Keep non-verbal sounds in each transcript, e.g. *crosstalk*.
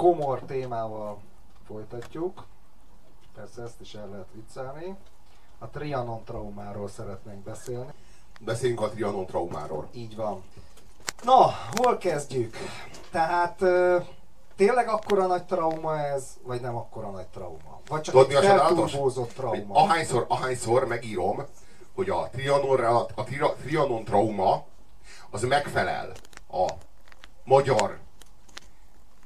komor témával folytatjuk. Persze ezt is el lehet viccelni. A Trianon traumáról szeretnénk beszélni. Beszéljünk a Trianon traumáról. Így van. Na, hol kezdjük? Tehát tényleg akkora nagy trauma ez, vagy nem akkora nagy trauma? Vagy csak Tudod, egy Hogy trauma? ahányszor, ahányszor megírom, hogy a Trianon, a tri- Trianon trauma az megfelel a magyar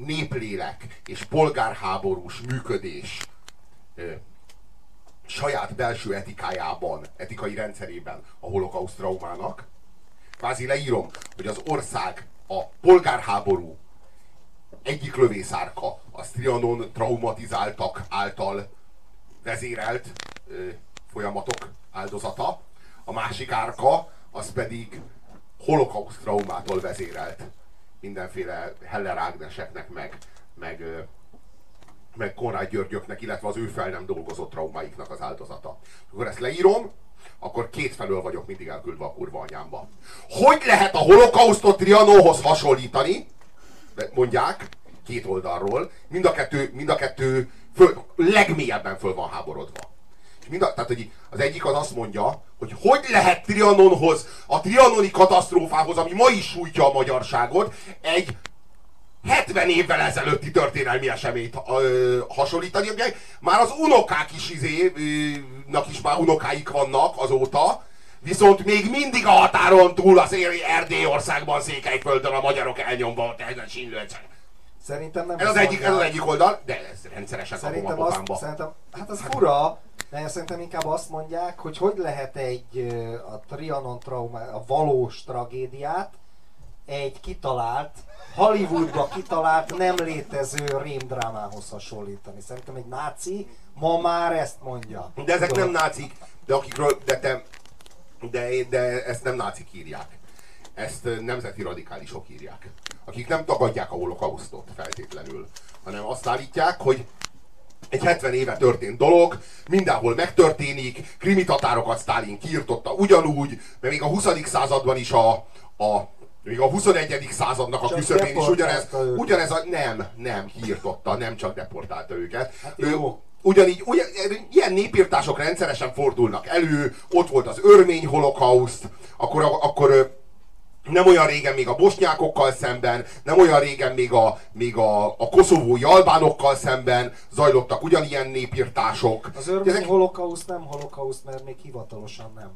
néplélek és polgárháborús működés ö, saját belső etikájában, etikai rendszerében a holokauszt traumának. Kvázi leírom, hogy az ország a polgárháború egyik lövészárka az Trianon traumatizáltak által vezérelt ö, folyamatok áldozata, a másik árka az pedig holokauszt traumától vezérelt mindenféle Heller Ágneseknek, meg, meg, meg Konrád Györgyöknek, illetve az ő fel nem dolgozott traumáiknak az áldozata. Akkor ezt leírom, akkor kétfelől vagyok mindig elküldve a kurva anyámba. Hogy lehet a holokausztot Trianonhoz hasonlítani? mondják, két oldalról, mind a kettő, mind a kettő föl, legmélyebben föl van háborodva. És mind a, tehát, hogy az egyik az azt mondja, hogy hogy lehet Trianonhoz, a trianoni katasztrófához, ami ma is sújtja a magyarságot, egy 70 évvel ezelőtti történelmi eseményt ö, hasonlítani. Ugye Már az unokák is izé, nak is már unokáik vannak azóta, viszont még mindig a határon túl az Erdélyországban, Székelyföldön a magyarok elnyomva, teljesen sínlőcen. Szerintem nem Ez az, egyik, ez az egyik oldal, de ez rendszeresen kapom a Szerintem, azt, szerintem, hát az fura, de szerintem inkább azt mondják, hogy hogy lehet egy a Trianon trauma, a valós tragédiát egy kitalált, Hollywoodba kitalált, nem létező rémdrámához hasonlítani. Szerintem egy náci ma már ezt mondja. De ezek nem Tudod? nácik, de akikről, de te, de, de ezt nem nácik írják. Ezt nemzeti radikálisok írják. Akik nem tagadják a holokausztot feltétlenül, hanem azt állítják, hogy egy 70 éve történt dolog, mindenhol megtörténik, krimi tatárokat Sztálin kiirtotta ugyanúgy, mert még a 20. században is a, a még a 21. századnak a küszöbén is ugyanez, ugyanez a, nem, nem, kiirtotta, nem csak deportálta őket. Hát Ő- jó. ugyanígy, ugyan, ilyen népírtások rendszeresen fordulnak elő, ott volt az örmény holokauszt, akkor, akkor nem olyan régen még a bosnyákokkal szemben, nem olyan régen még a, még a, a koszovói albánokkal szemben zajlottak ugyanilyen népírtások. Az örmény Ezek holokauszt nem holokauszt, mert még hivatalosan nem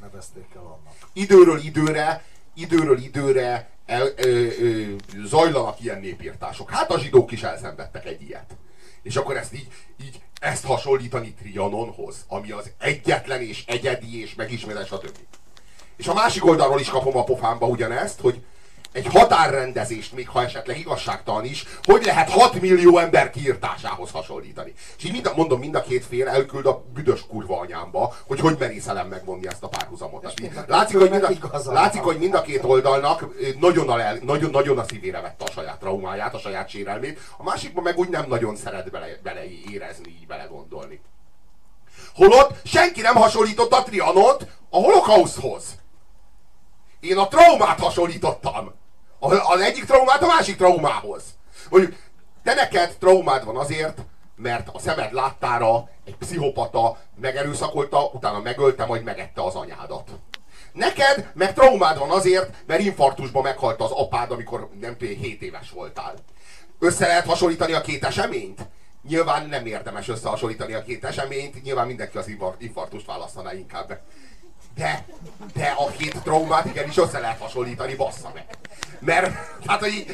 nevezték el annak. időről időre, időről időre el, ö, ö, zajlanak ilyen népírtások. Hát a zsidók is elszenvedtek egy ilyet. És akkor ezt így, így ezt hasonlítani Trianonhoz, ami az egyetlen és egyedi és megismétel, stb. És a másik oldalról is kapom a pofámba ugyanezt, hogy egy határrendezést, még ha esetleg igazságtalan is, hogy lehet 6 millió ember kiirtásához hasonlítani. És így mind a, mondom, mind a két fél elküld a büdös kurva anyámba, hogy hogy merészelem megvonni ezt a párhuzamot. Két látszik, hogy mind a, igaza látszik, hogy mind a két oldalnak nagyon a, lel, nagyon, nagyon a szívére vette a saját traumáját, a saját sérelmét, a másikban meg úgy nem nagyon szeret bele, bele érezni, így bele gondolni. Holott senki nem hasonlította a Trianont a holokauszthoz. Én a traumát hasonlítottam. Az egyik traumát a másik traumához. Mondjuk, te neked traumád van azért, mert a szemed láttára egy pszichopata megerőszakolta, utána megölte, majd megette az anyádat. Neked meg traumád van azért, mert infarktusban meghalt az apád, amikor nem tudom, 7 éves voltál. Össze lehet hasonlítani a két eseményt? Nyilván nem érdemes összehasonlítani a két eseményt, nyilván mindenki az infarktust választaná inkább. De, de a két traumát igenis össze lehet hasonlítani, bassza meg. Mert, hát, hogy,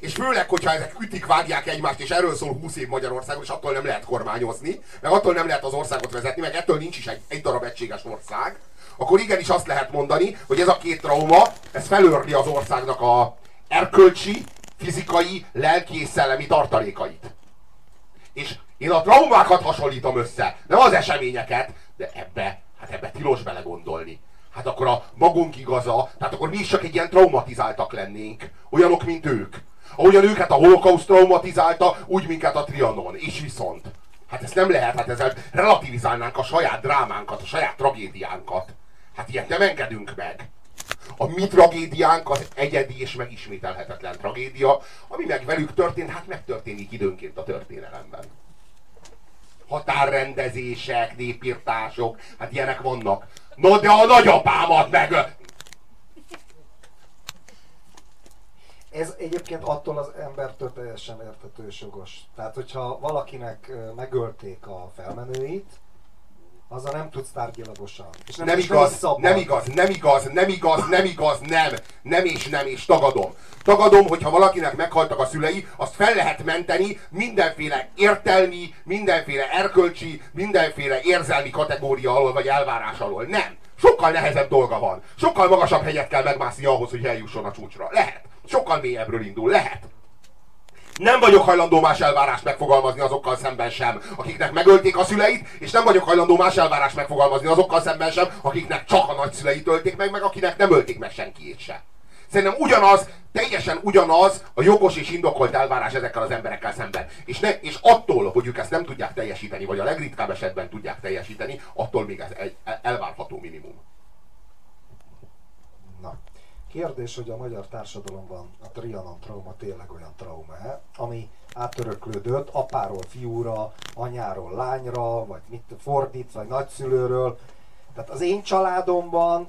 és főleg, hogyha ezek ütik, vágják egymást, és erről szól 20 év Magyarországon, és attól nem lehet kormányozni, meg attól nem lehet az országot vezetni, meg ettől nincs is egy, egy darab egységes ország, akkor igenis azt lehet mondani, hogy ez a két trauma, ez felőrli az országnak a erkölcsi, fizikai, lelki és szellemi tartalékait. És én a traumákat hasonlítom össze, nem az eseményeket, de ebbe, hát ebbe tilos belegondolni. Hát akkor a magunk igaza, tehát akkor mi is csak egy ilyen traumatizáltak lennénk, olyanok, mint ők. Ahogyan őket a holokauszt traumatizálta, úgy minket a Trianon. És viszont. Hát ezt nem lehet, hát ezzel relativizálnánk a saját drámánkat, a saját tragédiánkat. Hát ilyet nem engedünk meg. A mi tragédiánk az egyedi és megismételhetetlen tragédia, ami meg velük történt, hát megtörténik időnként a történelemben. Határrendezések, népírtások, hát ilyenek vannak. No, de a nagyapámat meg... Ez egyébként attól az embertől teljesen értető és jogos. Tehát, hogyha valakinek megölték a felmenőit, azzal nem tudsz tárgyilagosan. És nem, nem igaz, nem igaz, nem igaz, nem igaz, nem igaz, nem, nem és nem és tagadom. Tagadom, hogyha valakinek meghaltak a szülei, azt fel lehet menteni mindenféle értelmi, mindenféle erkölcsi, mindenféle érzelmi kategória alól vagy elvárás alól. Nem. Sokkal nehezebb dolga van. Sokkal magasabb hegyet kell megmászni ahhoz, hogy eljusson a csúcsra. Lehet. Sokkal mélyebbről indul. Lehet. Nem vagyok hajlandó más elvárást megfogalmazni azokkal szemben sem, akiknek megölték a szüleit, és nem vagyok hajlandó más elvárást megfogalmazni azokkal szemben sem, akiknek csak a nagyszüleit ölték meg, meg akinek nem ölték meg senkiét se. Szerintem ugyanaz, teljesen ugyanaz a jogos és indokolt elvárás ezekkel az emberekkel szemben. És, ne, és attól, hogy ők ezt nem tudják teljesíteni, vagy a legritkább esetben tudják teljesíteni, attól még ez egy elvárható minimum. Na, Kérdés, hogy a magyar társadalomban a Trianon trauma tényleg olyan trauma -e, ami átöröklődött apáról fiúra, anyáról lányra, vagy mit fordít, vagy nagyszülőről. Tehát az én családomban,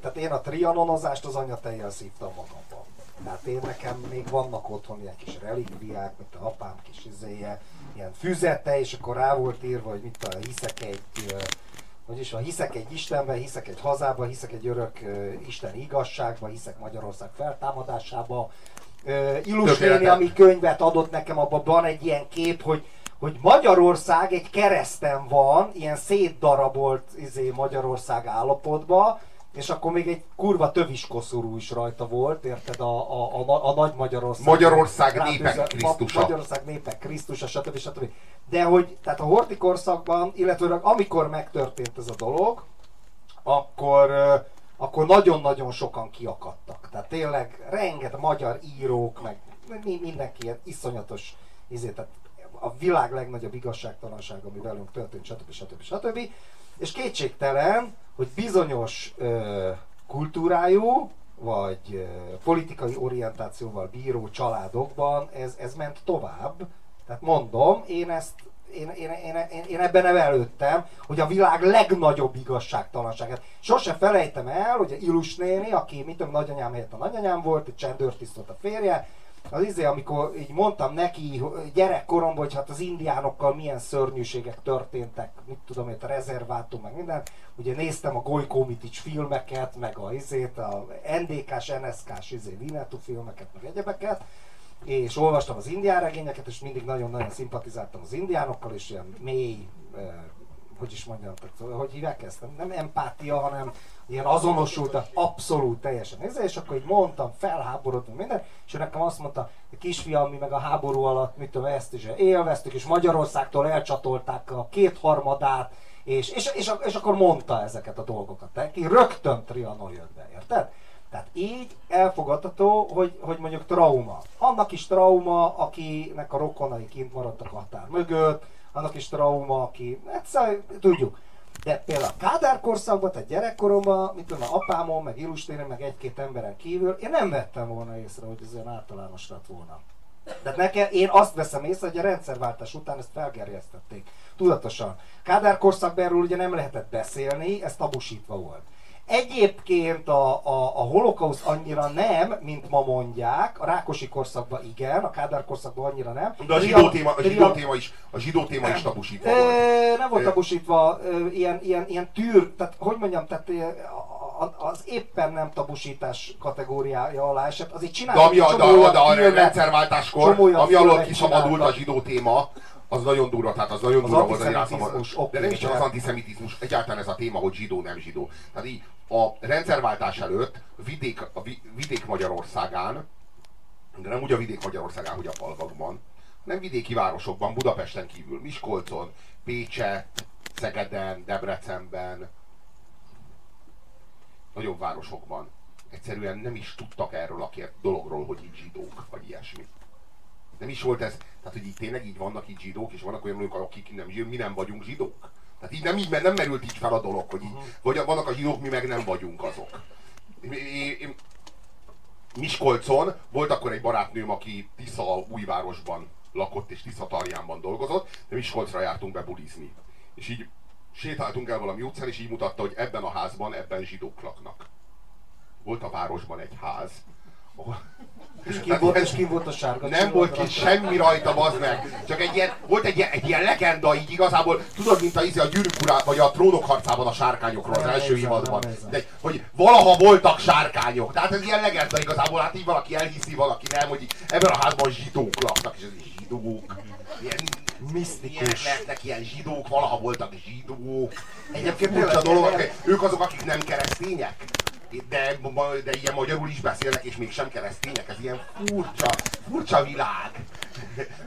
tehát én a trianonozást az anyatejjel szívtam magamban. Tehát én nekem még vannak otthon ilyen kis relikviák, mint a apám kis izéje, ilyen füzete, és akkor rá volt írva, hogy mit tudom, hiszek egy vagyis ha hiszek egy Istenben, hiszek egy hazába, hiszek egy örök uh, Isten igazságba, hiszek Magyarország feltámadásába. Uh, néni, ami könyvet adott nekem, abban van egy ilyen kép, hogy hogy Magyarország egy kereszten van, ilyen szétdarabolt izé, Magyarország állapotban, és akkor még egy kurva töviskoszorú is rajta volt, érted, a, a, a, a nagy Magyarország. Magyarország népek Krisztusa. Magyarország népek Krisztusa, stb. stb. De hogy, tehát a horti korszakban, illetőleg amikor megtörtént ez a dolog, akkor, akkor nagyon-nagyon sokan kiakadtak. Tehát tényleg rengeteg magyar írók, meg mindenki ilyen iszonyatos, izé, tehát a világ legnagyobb igazságtalanság, ami velünk történt, stb. stb. stb. És kétségtelen, hogy bizonyos ö, kultúrájú, vagy ö, politikai orientációval bíró családokban ez, ez ment tovább. Tehát mondom, én ezt én, én, én, én, én ebben nevelődtem, hogy a világ legnagyobb igazságtalanságát. Sose felejtem el, hogy a Ilus néni, aki mit tudom, nagyanyám helyett a nagyanyám volt, egy csendőrtiszt a férje, az izé, amikor így mondtam neki gyerekkoromban, hogy hát az indiánokkal milyen szörnyűségek történtek, mit tudom én, a rezervátum, meg minden, ugye néztem a Gojko Mitics filmeket, meg a izét, a NDK-s, NSK-s izé, Vinetú filmeket, meg egyebeket, és olvastam az indián regényeket, és mindig nagyon-nagyon szimpatizáltam az indiánokkal, és ilyen mély hogy is mondjam, tehát, hogy hívják ezt? Nem, nem empátia, hanem ilyen azonosult, abszolút teljesen ez, és akkor így mondtam, felháborodtam minden, és nekem azt mondta, a kisfiam, mi meg a háború alatt, mit tudom, ezt is élveztük, és Magyarországtól elcsatolták a kétharmadát, és, és, és, és akkor mondta ezeket a dolgokat. Tehát ki rögtön Trianon jött be, érted? Tehát így elfogadható, hogy, hogy mondjuk trauma. Annak is trauma, akinek a rokonai kint maradtak a határ mögött, annak is trauma, aki, egyszer tudjuk. De például a Kádár korszakban, tehát gyerekkoromban, mint tudom, apámon, meg illusztérem, meg egy-két emberen kívül, én nem vettem volna észre, hogy ez olyan általános lett volna. Tehát nekem, én azt veszem észre, hogy a rendszerváltás után ezt felgerjesztették. Tudatosan. Kádár korszakban erről ugye nem lehetett beszélni, ez tabusítva volt. Egyébként a, a, a holokausz annyira nem, mint ma mondják, a Rákosi korszakban igen, a Kádár korszakban annyira nem. De a zsidó téma, a zsidó téma is, a zsidó téma is tabusítva volt. Nem volt tabusítva, ilyen, ilyen, ilyen tűr, tehát hogy mondjam, tehát az éppen nem tabusítás kategóriája alá esett, azért csinálják de ami a, de, de a rendszerváltáskor, ami alól kiszabadult a zsidó téma, az nagyon durva, tehát az nagyon az durva volt az okay, De nem is csak az antiszemitizmus, egyáltalán ez a téma, hogy zsidó, nem zsidó. Tehát így a rendszerváltás előtt vidék, a vidék Magyarországán, de nem úgy a vidék Magyarországán, hogy a falvakban, nem vidéki városokban, Budapesten kívül, Miskolcon, Pécset, Szegeden, Debrecenben, nagyobb városokban egyszerűen nem is tudtak erről a dologról, hogy itt zsidók, vagy ilyesmi. Nem is volt ez, tehát hogy itt tényleg így vannak itt zsidók, és vannak olyanok, akik nem mi nem vagyunk zsidók. Tehát így nem, így, nem merült így fel a dolog, hogy így, vagy vannak a zsidók, mi meg nem vagyunk azok. Én, én, Miskolcon volt akkor egy barátnőm, aki Tisza újvárosban lakott és Tisza Tarjánban dolgozott, de Miskolcra jártunk be bulizni. És így sétáltunk el valami utcán, és így mutatta, hogy ebben a házban, ebben zsidók laknak. Volt a városban egy ház, és ki, volt, és ki volt a sárga Nem volt ki semmi rajta, bazd meg. Csak egy ilyen, volt egy ilyen, egy ilyen legenda, így igazából, tudod, mint a, íze a gyűrűk urá, vagy a trónok harcában a sárkányokról az első évadban. De, hogy valaha voltak sárkányok. Tehát ez ilyen legenda igazából, hát így valaki elhiszi, valaki nem, hogy ebben a házban zsidók laknak, és ez zsidók. Ilyen, misztikus. Ilyenek lehetnek ilyen zsidók, valaha voltak zsidók. Egyébként furcsa dolog, ők azok, akik nem keresztények de, de ilyen magyarul is beszélnek, és mégsem keresztények. Ez ilyen furcsa, furcsa világ.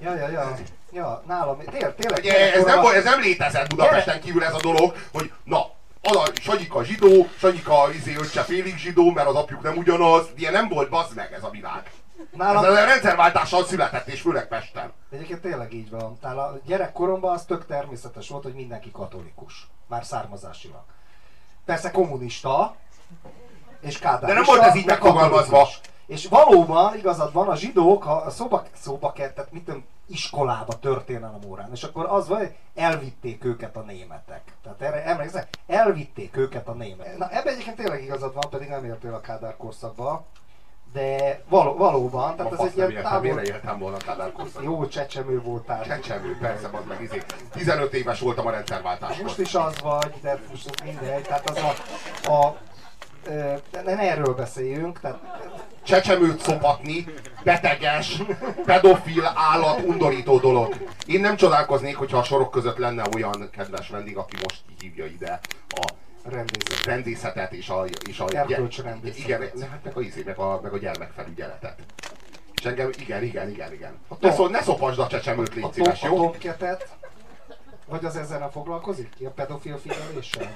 Ja, ja, ja. Ja, nálam, tényleg, tényleg. ez, nem, ez nem létezett Budapesten kívül ez a dolog, hogy na, a Sanyika zsidó, Sanyika izé, öccse félig zsidó, mert az apjuk nem ugyanaz. Ilyen nem volt, bazd meg ez a világ. Nálam... Ez a rendszerváltással született, és főleg Pesten. Egyébként tényleg így van. Tehát a gyerekkoromban az tök természetes volt, hogy mindenki katolikus. Már származásilag. Persze kommunista, és Kádár. De nem volt ez így megfogalmazva. És valóban igazad van, a zsidók a szóba, szóba tehát mit tudom, iskolába történelem órán, és akkor az vagy, elvitték őket a németek. Tehát erre emlékszem, elvitték őket a németek. Na ebben egyébként tényleg igazad van, pedig nem értél a Kádár korszakba, de való, valóban, tehát ez egy ilyen távol... Mire éltem volna Kádár korszakban? Jó csecsemő voltál. Csecsemő, persze, az meg izé. 15 éves voltam a rendszerváltáskor. Most is az vagy, de most mindegy. Tehát az a, a nem erről beszéljünk, tehát csecsemőt szopatni, beteges, pedofil, állat, undorító dolog. Én nem csodálkoznék, hogyha a sorok között lenne olyan kedves vendég, aki most hívja ide a rendészet. rendészetet és a, és a igen, hát meg a, izé, meg a, meg a gyermekfelügyeletet. És engem, igen, igen, igen, igen. Ne, szó, ne szopasd a csecsemőt, légy szíves, jó? A vagy az ezzel a foglalkozik? Ki a pedofil figyeléssel?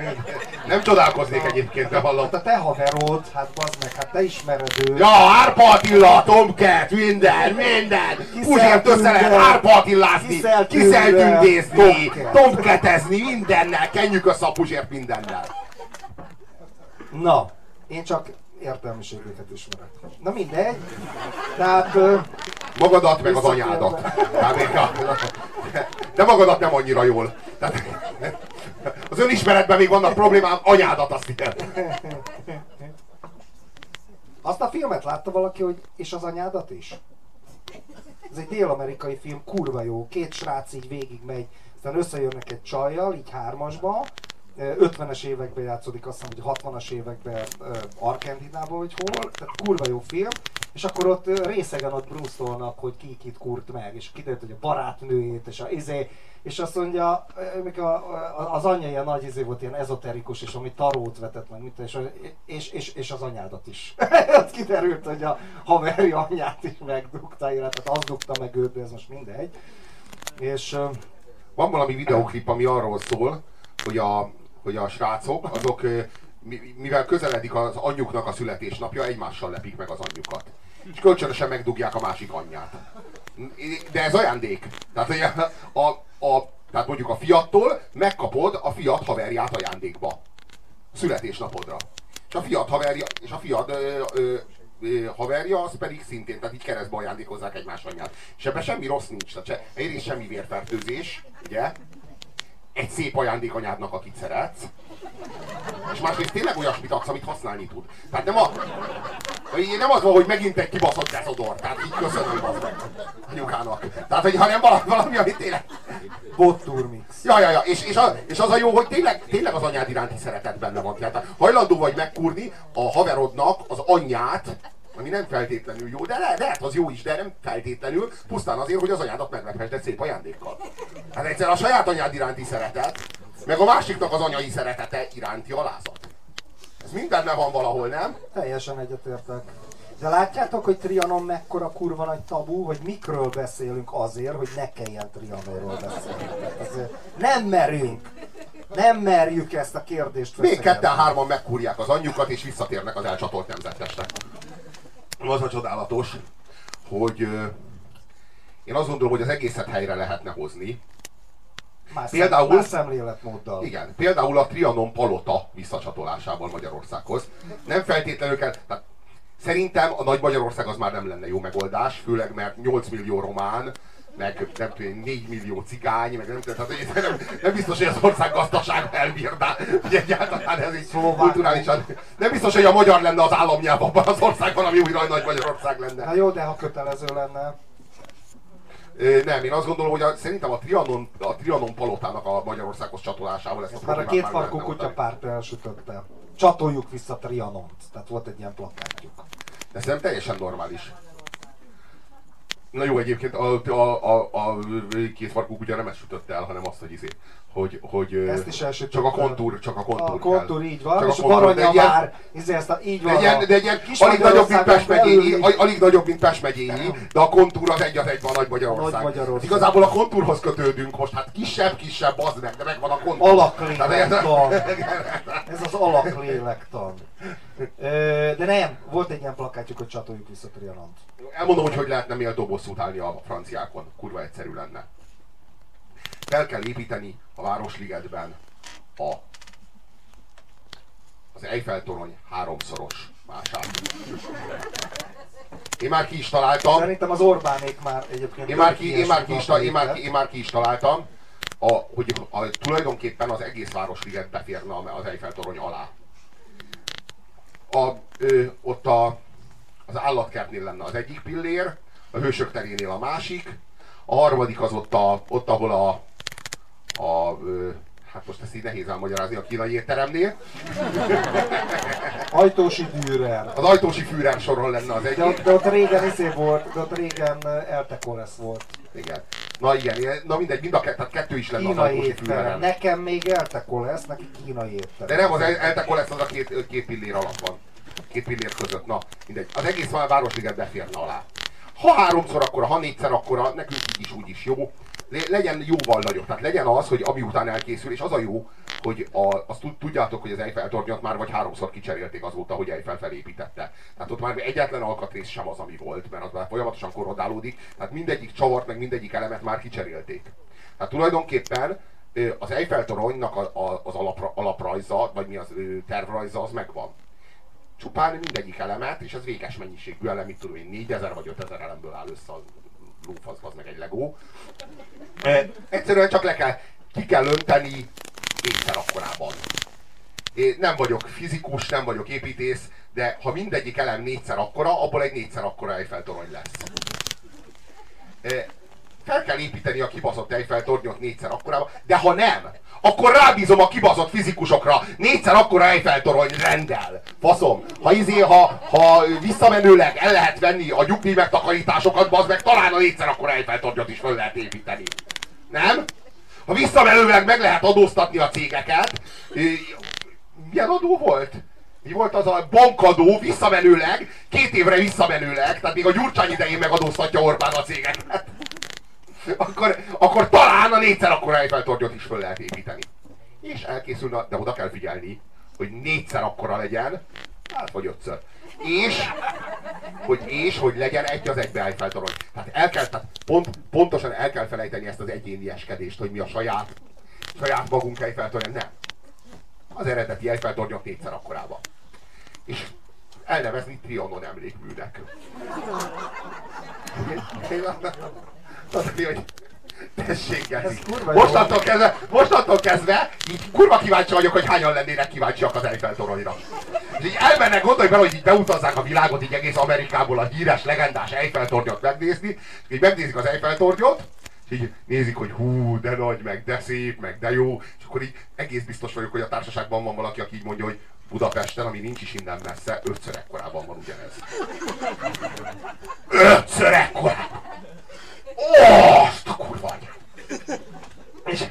*laughs* Nem csodálkoznék egyébként, de hallom. Hát a te haverod, hát bazd meg, hát te ismered őt. Ja, Árpa Attila, Tomcat, minden, minden. Puzsért össze lehet Árpa Attilázni, kiszeltündészni, Tomcatezni, mindennel, kenjük össze a Puzsért mindennel. Na, én csak értelmiségeket ismerek. Na mindegy. Tehát... Magadat meg az anyádat. *laughs* De magadat nem annyira jól. Az önismeretben még vannak problémám, anyádat azt hiszem. Azt a filmet látta valaki, hogy és az anyádat is? Ez egy dél-amerikai film, kurva jó. Két srác így végig megy, aztán összejönnek egy csajjal, így hármasba, 50-es években játszódik, azt hiszem, hogy 60-as években Argentinában, vagy hol, tehát kurva jó film, és akkor ott részegen ott bruszolnak, hogy ki kit kurt meg, és kiderült, hogy a barátnőjét, és a izé, és azt mondja, a, az anyja ilyen nagy izé volt, ilyen ezoterikus, és ami tarót vetett meg, mit, és, és, és, és az anyádat is. *laughs* ott kiderült, hogy a haveri anyát is megdugta, illetve az dugta meg őt, de ez most mindegy. És van valami videoklip, ami arról szól, hogy a, hogy a srácok, azok mivel közeledik az anyjuknak a születésnapja, egymással lepik meg az anyjukat. És kölcsönösen megdugják a másik anyját. De ez ajándék. Tehát, a, a, a, tehát mondjuk a fiattól megkapod a fiat haverját ajándékba. Születésnapodra. És a fiat haverja, és a fiat ö, ö, ö, haverja, az pedig szintén, tehát így keresztbe ajándékozzák egymás anyját. És ebben semmi rossz nincs. Tehát egyrészt semmi vérfertőzés, ugye? Egy szép ajándék anyádnak, akit szeretsz, és másrészt tényleg olyasmit adsz, amit használni tud. Tehát nem, a, nem az van, hogy megint egy kibaszott dezodor, tehát így köszönöm az meg anyukának. Tehát, hogy hanem valami, valami ami tényleg... Botturmix. Ja, ja, ja, és, és, az, és az a jó, hogy tényleg, tényleg az anyád iránti szeretet benne van. Tehát hajlandó vagy megkurni a haverodnak az anyját, ami nem feltétlenül jó, de le, lehet az jó is, de nem feltétlenül, pusztán azért, hogy az anyádat meglephessd egy szép ajándékkal. Hát egyszer a saját anyád iránti szeretet, meg a másiknak az anyai szeretete iránti alázat. Ez mindenne van valahol, nem? Teljesen egyetértek. De látjátok, hogy Trianon mekkora kurva nagy tabu, hogy mikről beszélünk azért, hogy ne kelljen Trianonról beszélni. Nem merünk! Nem merjük ezt a kérdést Még ketten-hárman megkúrják az anyjukat, és visszatérnek az elcsatolt nemzetesnek az a csodálatos, hogy én azt gondolom, hogy az egészet helyre lehetne hozni, Más, Például, szem, más szemléletmóddal. igen, például a Trianon palota visszacsatolásával Magyarországhoz. Nem feltétlenül kell, tehát szerintem a Nagy Magyarország az már nem lenne jó megoldás, főleg mert 8 millió román, meg nem tudom, 4 millió cigány, meg nem tudom, tehát nem, nem biztos, hogy az ország gazdaság elbírná, hogy egyáltalán ez így Szlovákok. kulturálisan. Nem biztos, hogy a magyar lenne az államnyelv abban az országban, ami újra a Nagy Magyarország lenne. Hát jó, de ha kötelező lenne. Nem, én azt gondolom, hogy a, szerintem a Trianon, a Trianon palotának a Magyarországhoz csatolásával ezt a Ezt már a két farkú lehetne kutya oldani. pártja elsütötte. Csatoljuk vissza Trianont. Tehát volt egy ilyen plakátjuk. De szerintem teljesen normális. Na jó, egyébként a, a, a, a két farkú kutya nem ezt sütött el, hanem azt, hogy izé, hogy, hogy Ezt is elsütötte. csak a kontúr, csak a kontúr A kontúr kell. így van, Csak és a kontúr, de Baranya egy ilyen- vár, izé ezt a, így van De egy ilyen, de egy ilyen Kis alig nagyobb, mint Pest megyényi, alig nagyobb, mint Pest megyényi, de a kontúr az egy az egyben a Nagy Magyarország. Nagy Magyarország. Igazából a kontúrhoz kötődünk most, hát kisebb, kisebb, az meg, de megvan a kontúr. Alaklélektan. *laughs* Ez az alaklélektan. De nem, volt egy ilyen plakátjuk, hogy csatoljuk vissza Trianont. Elmondom, hogy hogy lehetne méltó bosszút állni a franciákon. Kurva egyszerű lenne. Fel kell építeni a Városligetben a, az Eiffel torony háromszoros mását. Én már ki is találtam. Szerintem az Orbánék már egyébként... Én már ki, én már ki, is, én már, én már ki is találtam, a, hogy a, tulajdonképpen az egész Városliget beférne az Eiffel torony alá. A, ö, ott a, az állatkertnél lenne az egyik pillér, a hősök terénél a másik, a harmadik az ott, a, ott ahol a, a ö, hát most ezt így nehéz elmagyarázni a kínai étteremnél, *laughs* Ajtósi Dürer. az ajtósi Führer soron lenne az De egyik. ott, de ott régen izé volt, de ott régen uh, Eltekoresz volt. Igen. Na igen, na mindegy, mind a kettő, tehát kettő is lenne az Kínai ajtósi étterem. Nekem még Eltekoresz, neki kínai étterem. De nem, az El- Eltekol lesz az a két, két pillér alatt van. Két pillér között, na mindegy. Az egész Városliget beférne alá. Ha háromszor akkora, ha négyszer akkora, nekünk így is úgy is jó. Le- legyen jóval nagyobb. Tehát legyen az, hogy ami után elkészül, és az a jó, hogy a, azt tud- tudjátok, hogy az Eiffel tornyot már vagy háromszor kicserélték azóta, hogy Eiffel felépítette. Tehát ott már egyetlen alkatrész sem az, ami volt, mert az már folyamatosan korrodálódik. Tehát mindegyik csavart, meg mindegyik elemet már kicserélték. Tehát tulajdonképpen az Eiffel toronynak az alapra, alaprajza, vagy mi az tervrajza, az megvan. Csupán mindegyik elemet, és ez véges mennyiségű elem, mit tudom én, 4000 vagy 5000 elemből áll össze a lófasz, meg egy legó. Egyszerűen csak le kell, ki kell önteni négyszer akkorában. Én nem vagyok fizikus, nem vagyok építész, de ha mindegyik elem négyszer akkora, abból egy négyszer akkora Eiffel torony lesz. E, fel kell építeni a kibaszott Eiffel tornyot négyszer akkorába, de ha nem, akkor rábízom a kibaszott fizikusokra, négyszer akkora Eiffel torony rendel. Faszom, ha izé, ha, ha visszamenőleg el lehet venni a nyugdíj megtakarításokat, bazd meg talán a négyszer akkora Eiffel tornyot is fel lehet építeni. Nem? Ha visszamenőleg meg lehet adóztatni a cégeket, milyen adó volt? Mi volt az a bankadó visszamenőleg, két évre visszamenőleg, tehát még a Gyurcsány idején megadóztatja Orbán a cégeket. Akkor, akkor talán a négyszer akkora Eiffel tornyot is föl lehet építeni. És elkészülne, de oda kell figyelni, hogy négyszer akkora legyen, hát vagy ötször. És, hogy, és hogy legyen egy az egybe Eiffel torony. Tehát, el kell, tehát pont, pontosan el kell felejteni ezt az egyénieskedést, hogy mi a saját, saját magunk Eiffel torony. Nem. Az eredeti Eiffel tornyot négyszer akkorában. És elnevezni Trianon emlékműnek. Az, hogy tessék, Geci. Mostantól kezdve, mostantól kezdve, így kurva kíváncsi vagyok, hogy hányan lennének kíváncsiak az Eiffel toronyra. És így elmennek, gondolj bele, hogy így beutazzák a világot, így egész Amerikából a híres, legendás Eiffel tornyot megnézni, így megnézik az Eiffel tornyot, és így nézik, hogy hú, de nagy, meg de szép, meg de jó, és akkor így egész biztos vagyok, hogy a társaságban van valaki, aki így mondja, hogy Budapesten, ami nincs is innen messze, ötször ekkorában van ugyanez. Ötször ekkorában! Ó, azt a kurva! És,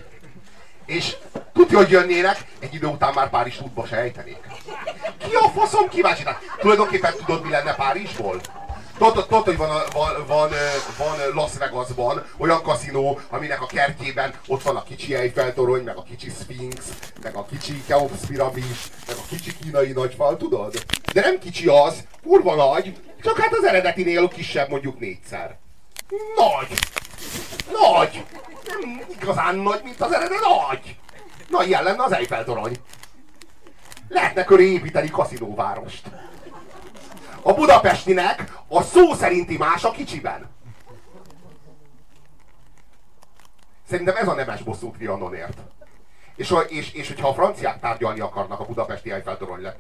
és tudja, hogy jönnének, egy idő után már Párizs útba se ejtenék. Ki a faszom kíváncsi? Tehát, tulajdonképpen tudod, mi lenne Párizsból? Tudod, hogy van, van, van, van Las Vegasban olyan kaszinó, aminek a kertjében ott van a kicsi Eiffel torony, meg a kicsi Sphinx, meg a kicsi Keops piramis, meg a kicsi kínai nagyfal, tudod? De nem kicsi az, kurva nagy, csak hát az eredetinél kisebb mondjuk négyszer. Nagy! Nagy! Nem igazán nagy, mint az eredet agy. Na, ilyen lenne az Eiffel torony. Lehetne köré építeni kaszinóvárost. A budapestinek a szó szerinti más a kicsiben. Szerintem ez a nemes bosszú Trianonért. És, és, és hogyha a franciák tárgyalni akarnak a budapesti Eiffel-torony le,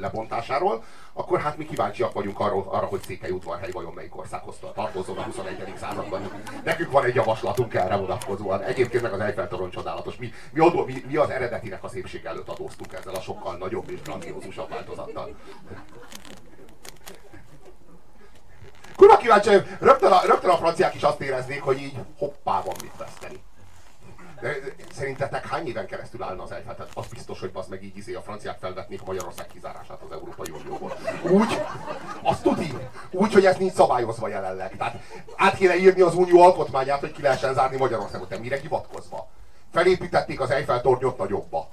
lebontásáról, akkor hát mi kíváncsiak vagyunk arra, arra hogy Székely udvarhely vajon melyik országhoz tartozom a 21. században. Nekünk van egy javaslatunk erre vonatkozóan. Egyébként meg az Eiffel-torony csodálatos. Mi, mi, adó, mi, mi az eredetinek a szépség előtt adóztunk ezzel a sokkal nagyobb és grandiózusabb változattal. Kurva kíváncsi, rögtön a, rögtön a franciák is azt éreznék, hogy így hoppá van mit veszteni. De szerintetek hány éven keresztül állna az Eiffel? Tehát az biztos, hogy az meg így izé a franciák felvetnék a Magyarország kizárását az Európai Unióból. Úgy, azt tudni, úgy, hogy ez nincs szabályozva jelenleg. Tehát át kéne írni az unió alkotmányát, hogy ki lehessen zárni Magyarországot. De mire hivatkozva? Felépítették az Eiffel tornyot nagyobba.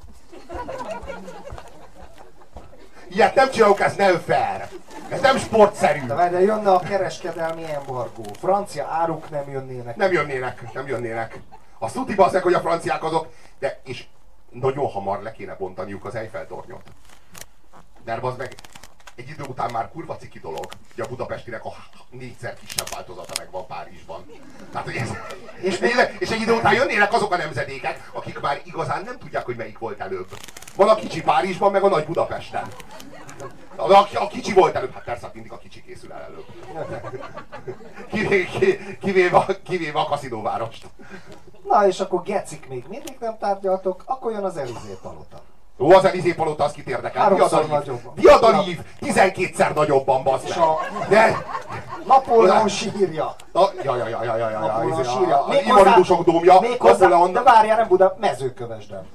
Ilyet nem csinálok, ez nem fair. Ez nem sportszerű. De várj, jönne a kereskedelmi embargó. Francia áruk nem jönnének. Nem jönnének, nem jönnének. Azt tudni basszek, hogy a franciák azok, de és nagyon hamar le kéne bontaniuk az Eiffel tornyot. De az meg egy idő után már kurva ciki dolog, hogy a Budapestinek a négyszer kisebb változata megvan Párizsban. Tehát, hogy ez, és, és egy idő után jönnének azok a nemzedékek, akik már igazán nem tudják, hogy melyik volt előbb. Van a kicsi Párizsban, meg a nagy Budapesten. A, a, a kicsi volt előbb, hát persze mindig a kicsi készül el előbb. Kivéve, kivéve, kivéve a kaszinóvárost. Na és akkor gecik még mindig nem tárgyaltok, akkor jön az Elizé palota. Ó, az Elizé palota, az kit érdekel. Diadalív, Diadalív, 12-szer nagyobban, bazd meg. A... De... Napóleon sírja. Na, ja, ja, ja, ja, ja, ja, Napóleon sírja. Ivaridusok dómja. Még hozzá, de várjál, nem Buda, mezőkövesden.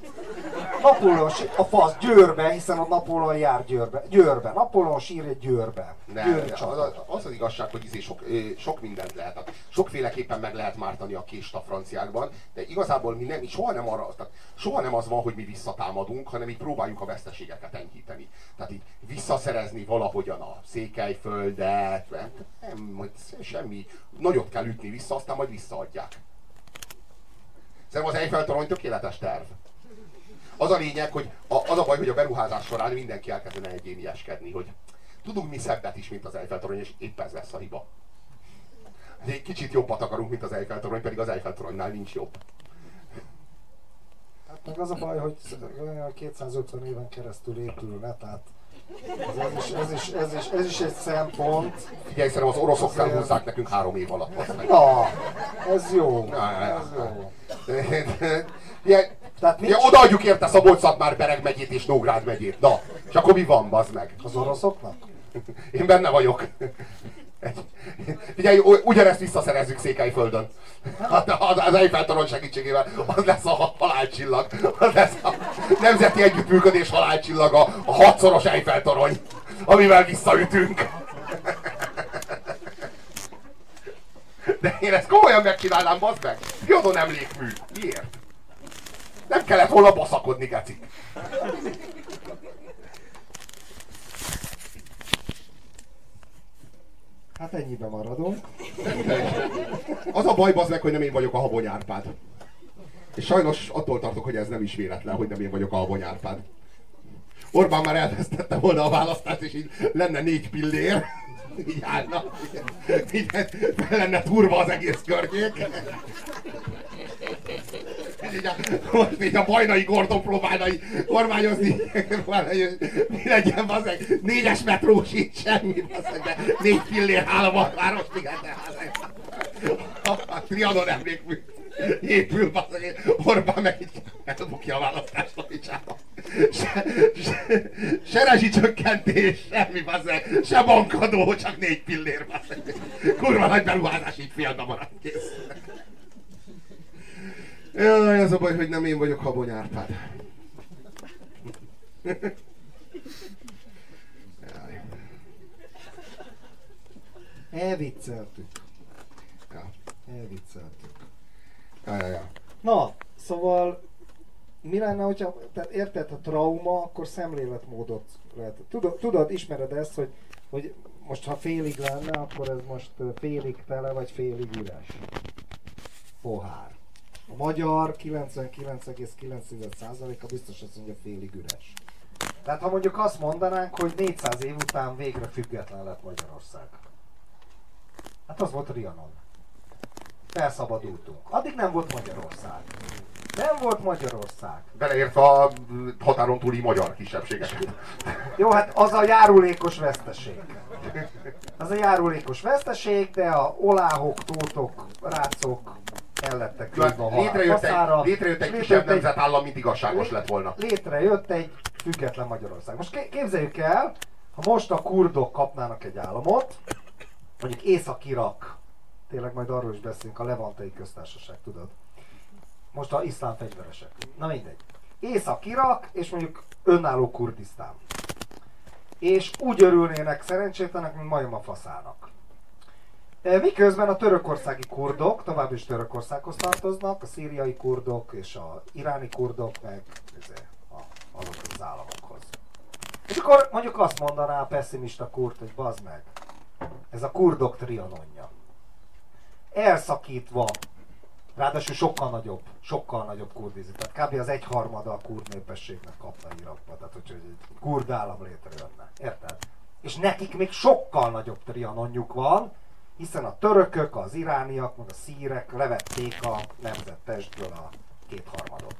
Napóleon a fasz Győrbe, hiszen a Napóleon jár Győrbe. Győrbe. Napóleon sírja Győrbe. Nem, az, az, az, az igazság, hogy izé sok, sok mindent lehet. Sokféleképpen meg lehet mártani a kést a franciákban, de igazából mi nem, soha nem arra, tehát soha nem az van, hogy mi visszatámadunk, hanem így próbáljuk a veszteségeket enyhíteni. Tehát így visszaszerezni valahogyan a székelyföldet, nem, nem semmi. Nagyot kell ütni vissza, aztán majd visszaadják. Szerintem az Eiffel torony tökéletes terv. Az a lényeg, hogy a, az a baj, hogy a beruházás során mindenki elkezdene egyénieskedni, hogy tudunk mi szebbet is, mint az Eiffel és épp ez lesz a hiba. Egy kicsit jobbat akarunk, mint az Eiffel pedig az Eiffel nincs jobb. Hát meg az a baj, hogy 250 éven keresztül épülne, tehát ez is, ez, is, ez, is, ez is egy szempont. Figyelj, szerintem az oroszok felhúzzák nekünk három év alatt. Na, ez jó. Na, ez jó. Tehát nincs... ja, odaadjuk érte szabolcs már Bereg megyét és Nógrád megyét. Na, és akkor mi van, bazd meg? Az oroszoknak? Én benne vagyok. Figyelj, ugyanezt visszaszerezzük Székelyföldön. Az Eiffel torony segítségével. Az lesz a halálcsillag. Az lesz a nemzeti együttműködés halálcsillaga. A hatszoros Eiffel torony, amivel visszaütünk. De én ezt komolyan megcsinálnám, bazd meg. Jodon emlékmű. Miért? Nem kellett volna baszakodni, gecik. Hát ennyiben maradunk. Az a baj, az meg, hogy nem én vagyok a Habony Árpád. És sajnos attól tartok, hogy ez nem is véletlen, hogy nem én vagyok a Habony Árpád. Orbán már elvesztette volna a választást, és így lenne négy pillér. Így állna. Így fel lenne turva az egész környék. Így a, most így a bajnai Gordon próbálna kormányozni, *laughs* mi legyen bazeg, négyes metrós így semmi bazeg, de négy pillér áll a város A Trianon emlékmű épül, bazeg, Orbán meg így elbukja a választást a picsába. Se, se, se rezsicsökkentés, semmi bazeg, se bankadó, csak négy pillér bazeg. Kurva nagy beruházás így félbe maradt, kész. Jaj, ez a baj, hogy nem én vagyok Habony Árpád. *laughs* Elvicceltük. Ja. Elvicceltük. Ja, ja, ja. Na, szóval mi lenne, hogyha, tehát érted, a trauma, akkor szemléletmódot lehet. Tudod, tudod ismered ezt, hogy, hogy most ha félig lenne, akkor ez most félig tele, vagy félig üres. Pohár. A magyar 99,9%-a biztos azt mondja félig üres. Tehát ha mondjuk azt mondanánk, hogy 400 év után végre független lett Magyarország. Hát az volt Trianon. Felszabadultunk. Addig nem volt Magyarország. Nem volt Magyarország. Beleértve a határon túli magyar kisebbségeket. *laughs* Jó, hát az a járulékos veszteség. Az a járulékos veszteség, de a oláhok, tótok, rácok el lettek küldve a Létrejött egy, faszára. létrejött egy Létrejött kisebb egy- nemzetállam, mint igazságos lett volna. Létrejött egy független Magyarország. Most ké- képzeljük el, ha most a kurdok kapnának egy államot, mondjuk Észak-Irak, tényleg majd arról is beszélünk, a Levantei köztársaság, tudod? Most a iszlám fegyveresek. Na mindegy. Észak-Irak, és mondjuk önálló Kurdisztán. És úgy örülnének szerencsétlenek, mint majom a faszának. E, Miközben a törökországi kurdok tovább is Törökországhoz tartoznak, a szíriai kurdok és a iráni kurdok meg azok az államokhoz. És akkor mondjuk azt mondaná a pessimista kurd, hogy bazd meg, ez a kurdok trianonja. Elszakítva, ráadásul sokkal nagyobb, sokkal nagyobb kurdizi. Tehát kb. az egyharmada a kurd népességnek kapna Irakba, tehát hogy egy kurd állam létrejönne. Érted? És nekik még sokkal nagyobb trianonjuk van, hiszen a törökök, az irániak, meg a szírek levették a nemzettestből a kétharmadot.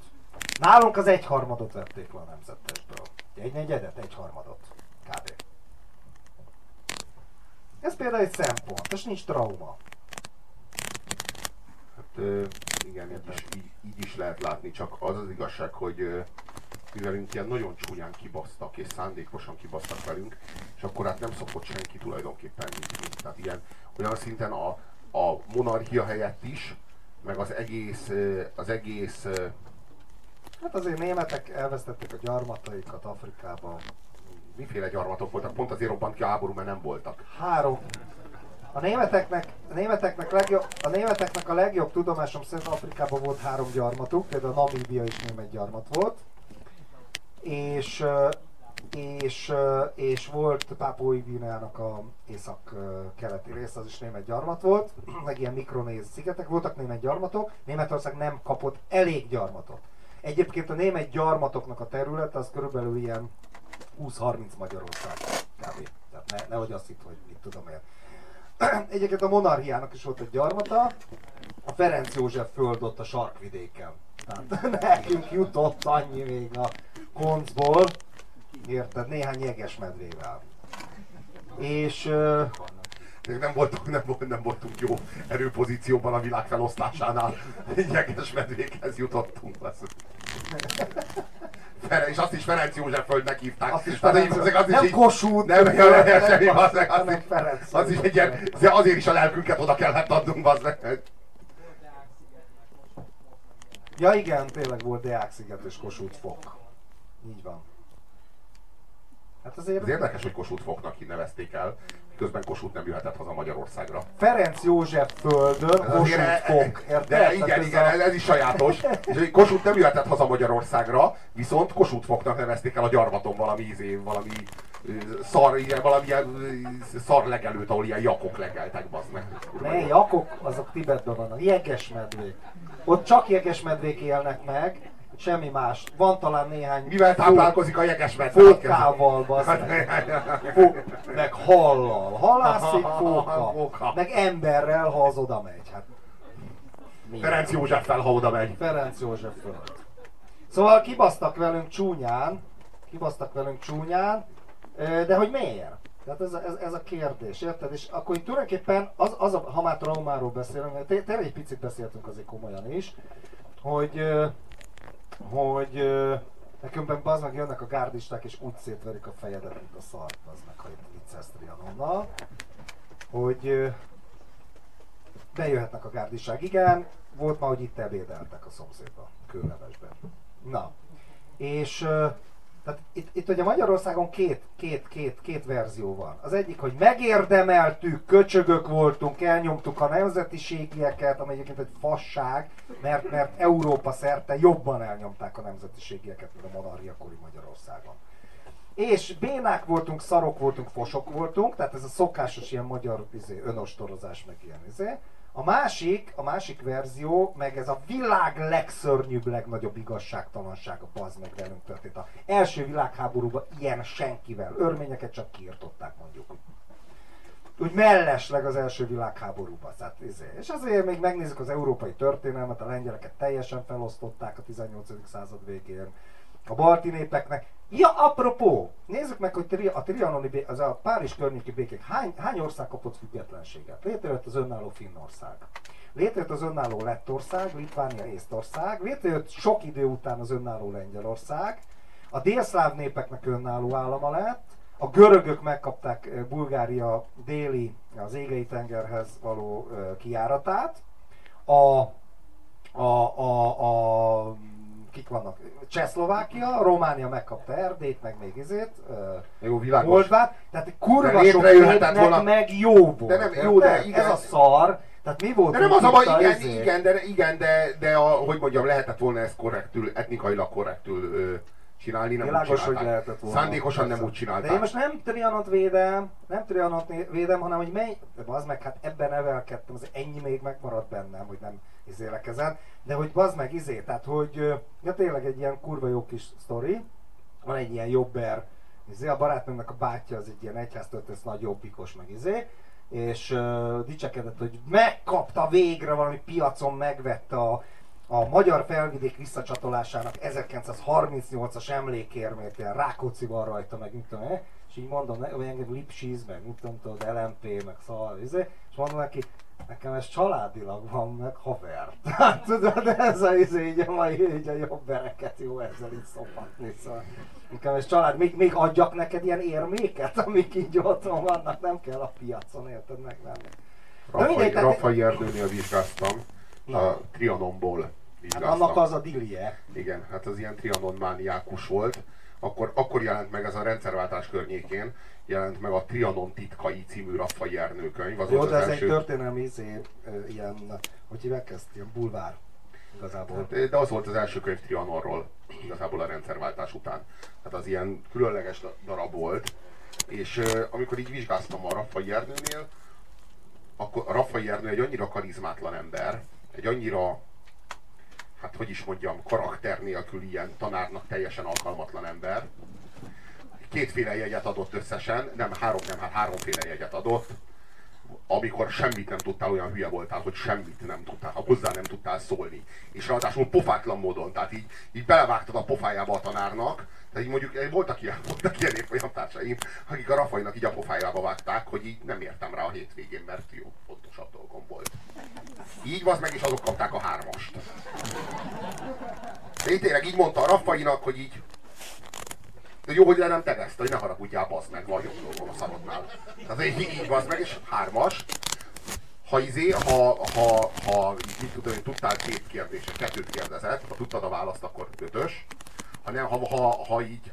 Nálunk az egyharmadot vették le a nemzettestből. Egy negyedet, egyharmadot. Kb. Ez például egy szempont, és nincs trauma. Hát, igen, így is, így, így is lehet látni, csak az az igazság, hogy ö, mivel ők ilyen nagyon csúnyán kibasztak, és szándékosan kibasztak velünk, és akkor hát nem szokott senki tulajdonképpen nyitni. Tehát ilyen, olyan szinten a, a monarchia helyett is, meg az egész, az egész Hát azért németek elvesztették a gyarmataikat Afrikában. miféle gyarmatok voltak, pont azért robbant ki a háború, mert nem voltak. Három. A németeknek, a németeknek, legjobb, a németeknek a legjobb tudomásom szerint Afrikában volt három gyarmatuk, például Namíbia is német gyarmat volt. És, és, és volt Pápói Guineának a észak-keleti része, az is német gyarmat volt, *clears throat* meg ilyen mikronéz szigetek voltak német gyarmatok, Németország nem kapott elég gyarmatot. Egyébként a német gyarmatoknak a területe az körülbelül ilyen 20-30 Magyarország kb. Tehát ne, nehogy azt hitt, hogy mit tudom én. *clears throat* Egyébként a monarchiának is volt egy gyarmata, a Ferenc József föld ott a sarkvidéken. Tehát *laughs* nekünk jutott annyi még a koncból, érted, néhány jeges medvével. És Még nem voltunk, nem, nem voltunk jó erőpozícióban a világ felosztásánál. Jeges medvékhez jutottunk. Az. Fere, és azt is Ferenc József földnek hívták. azt is Tehát, Ferenc, hogy ezek az nem is Kossuth, Nem, nem, nem, nem, semmi, az, az, Ferenc az is egy ilyen, azért is a lelkünket oda kellett adnunk, az meg. Ja igen, tényleg volt Deák-sziget és Kossuth fok. Így van. Hát azért Ez érdekes, hogy Kossuth Foknak nevezték el, miközben Kossuth nem jöhetett haza Magyarországra. Ferenc József földön Ez Kossuth fok. Érted? De igen, ez igen, a- ez, is sajátos. És Kossuth nem jöhetett haza Magyarországra, viszont Kossuth Foknak nevezték el a gyarmaton valami izé, valami szar, ilyen, valami ilyen ö, szar legelőt, ahol ilyen jakok legeltek, bazd meg. Ne, jakok, azok Tibetben vannak, jegesmedvék. Ott csak jegesmedvék élnek meg, semmi más. Van talán néhány Mivel táplálkozik a jegesmedve? Fókával, bazd meg. Fó, meg hallal. Halászik *laughs* fóka. Meg emberrel, ha az oda megy. Hát, mi? Ferenc József fel, ha oda megy. Ferenc József föld. Szóval kibasztak velünk csúnyán, kibasztak velünk csúnyán, de hogy miért? Tehát ez a, ez, ez a kérdés, érted? És akkor itt tulajdonképpen, az, az a, ha már traumáról beszélünk, té- tényleg egy picit beszéltünk azért komolyan is, hogy, hogy ö, nekünkben bazd meg jönnek a gárdisták és úgy szétverik a fejedet, mint a szart, bazd meg, ha itt viccelsz Trianonnal, hogy bejöhetnek a gárdiság. Igen, volt ma, hogy itt ebédeltek a szomszédban, kőlevesben. Na, és tehát itt, itt ugye Magyarországon két, két, két, két verzió van. Az egyik, hogy megérdemeltük, köcsögök voltunk, elnyomtuk a nemzetiségieket, ami egyébként egy fasság, mert, mert Európa szerte jobban elnyomták a nemzetiségieket, mint a monarchiakori Magyarországon. És bénák voltunk, szarok voltunk, fosok voltunk, tehát ez a szokásos ilyen magyar izé, önostorozás, meg ilyen izé. A másik, a másik verzió, meg ez a világ legszörnyűbb, legnagyobb igazságtalansága, bazd meg velünk történt. A első világháborúban ilyen senkivel. Örményeket csak kiirtották mondjuk. Úgy mellesleg az első világháborúban. Tehát, izé. És azért még megnézzük az európai történelmet, a lengyeleket teljesen felosztották a 18. század végén. A balti népeknek. Ja, apropó! Nézzük meg, hogy a trianoni, az a Párizs környéki békék hány, hány ország kapott függetlenséget. Létrejött az önálló Finnország. Létrejött az önálló Lettország, Litvánia, Észtország. Létrejött sok idő után az önálló Lengyelország. A délszláv népeknek önálló állama lett. A görögök megkapták eh, Bulgária déli, az égei tengerhez való eh, kiáratát. A, a, a, a kik vannak? Csehszlovákia, Románia megkapta Erdélyt, meg még izét, Jó, világos. Moldvát, tehát kurva De sok volna- meg jó volt. De nem- jó, de érted? igen. Ez a szar, tehát mi volt De nem az a baj, igen, izé? igen, de, igen, de, de a, hogy mondjam, lehetett volna ezt korrektül, etnikailag korrektül ö, csinálni, nem Világos, úgy hogy lehetett volna. Szándékosan Persze. nem úgy csinálták. De én most nem Trianont védem, nem Trianont né- védem, hanem hogy mely, de az meg, hát ebben nevelkedtem, az ennyi még megmaradt bennem, hogy nem izélek ezen, de hogy bazd meg izé, tehát hogy, ja tényleg egy ilyen kurva jó kis sztori, van egy ilyen jobber, izé, a barátnőmnek a bátyja az egy ilyen egyháztörténész nagy jobbikos meg izé, és uh, dicsekedett, hogy megkapta végre valami piacon, megvette a, a magyar felvidék visszacsatolásának 1938-as emlékérmét, ilyen Rákóczi van rajta, meg mit tudom és így mondom, vagy engem Lipsiz, meg mit tudom, tudod, LMP, meg szal, izé, és mondom neki, nekem ez családilag van, meg haver. Tehát *laughs* tudod, ez a izé, így a mai, így a jobb bereket jó ezzel így szopatni, szóval. Nekem ez család, még, még adjak neked ilyen érméket, amik így otthon vannak, nem kell a piacon, érted meg nem. De mindegy, Raffai Erdőnél vizsgáztam, Na. a Trianonból Hát vizsgáztam. annak az a dilie. Igen, hát az ilyen Trianon mániákus volt. Akkor, akkor jelent meg ez a rendszerváltás környékén, jelent meg a Trianon titkai című Raffai Ernő könyv. Az Jó, de ez egy első, történelmi izé, ilyen, hogy hívják ezt, ilyen bulvár igazából. de az volt az első könyv Trianonról, igazából a rendszerváltás után. Tehát az ilyen különleges da- darab volt. És amikor így vizsgáztam a Raffai Ernőnél, akkor a Raffai Ernő egy annyira karizmátlan ember, egy annyira hát hogy is mondjam, karakter nélkül ilyen tanárnak teljesen alkalmatlan ember. Kétféle jegyet adott összesen, nem három, nem, hát háromféle jegyet adott, amikor semmit nem tudtál, olyan hülye voltál, hogy semmit nem tudtál, hozzá nem tudtál szólni. És ráadásul pofátlan módon, tehát így, így belevágtad a pofájába a tanárnak, tehát így mondjuk voltak ilyen, voltak ilyen évfolyam társaim, akik a Rafainak így a pofájába vágták, hogy így nem értem rá a hétvégén, mert jó, fontosabb dolgom volt. Így van, meg is azok kapták a hármast. De így tényleg így mondta a Raffainak, hogy így de jó, hogy le nem tegezte, hogy ne haragudjál, bazd meg, van jobb dolgom a szarodnál. Tehát így, így bazd meg, és hármas. Ha izé, ha, ha, ha így, tudom, tudtál két kérdéset, kettőt kérdezett, ha tudtad a választ, akkor ötös. Ha, nem, ha, ha, ha így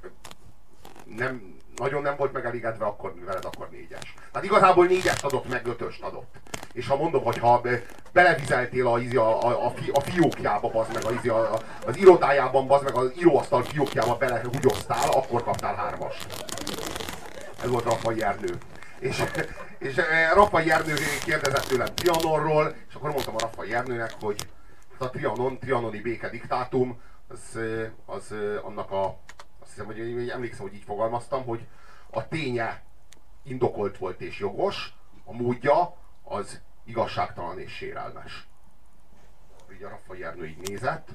nem, nagyon nem volt megelégedve, akkor veled akkor négyes. Tehát igazából négyest adott, meg ötöst adott. És ha mondom, hogy ha be- belevizeltél a, izi- a, a, a, a fiókjába, bazd meg, a, izi- a, az irodájában, bazd meg, az íróasztal fiókjába belehúgyoztál, akkor kaptál hármast. Ez volt Raffai Ernő. És, és eh, Raffai Ernő kérdezett tőlem Trianonról, és akkor mondtam a Raffai Ernőnek, hogy hát a Trianon, Trianoni békediktátum, az, az annak a, azt hiszem, hogy én emlékszem, hogy így fogalmaztam, hogy a ténye indokolt volt és jogos, a módja az igazságtalan és sérelmes. Így a Raffai Ernő így nézett,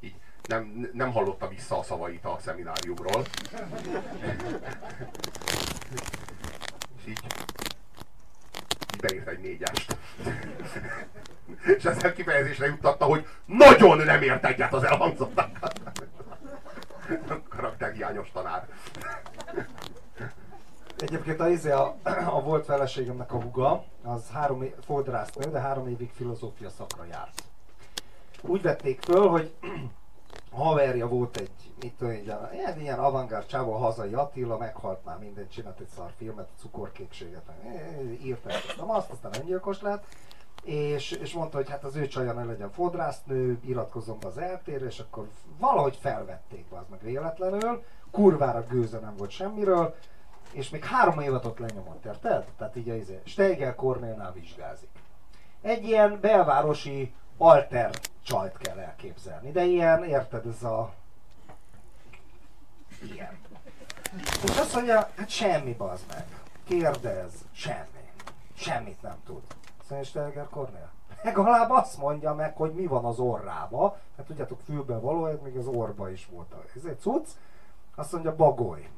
így nem, nem hallotta vissza a szavait a szemináriumról. *laughs* És így, így beírt egy négyest. *laughs* És ezzel kifejezésre juttatta, hogy nagyon nem ért egyet az elhangzottakkal. *laughs* Karakterhiányos tanár. Egyébként a, izé a, a volt feleségemnek a huga, az három év, fodrásznő, de három évig filozófia szakra járt. Úgy vették föl, hogy haverja volt egy, mit tudom, egy ilyen, ilyen, avantgárd csávó, hazai Attila, meghalt már mindent, csinált egy szar filmet, cukorkékséget, meg, eh, írt ezt, nem azt, aztán öngyilkos lett, és, és mondta, hogy hát az ő csaja ne legyen fodrásznő, iratkozzon be az eltérre, és akkor valahogy felvették az meg véletlenül, kurvára gőze nem volt semmiről, és még három évet ott lenyomott, érted? Tehát így a izé, Steigel Kornélnál vizsgázik. egy ilyen belvárosi alter csajt kell elképzelni. De ilyen, érted, ez a... Ilyen. És azt mondja, hát semmi bazd meg. Kérdez, semmi. Semmit nem tud. Szentsteger Kornél? Legalább azt mondja meg, hogy mi van az orrába. Hát tudjátok, fülbe való, még az orba is volt. Ez egy cucc. Azt mondja, bagoly.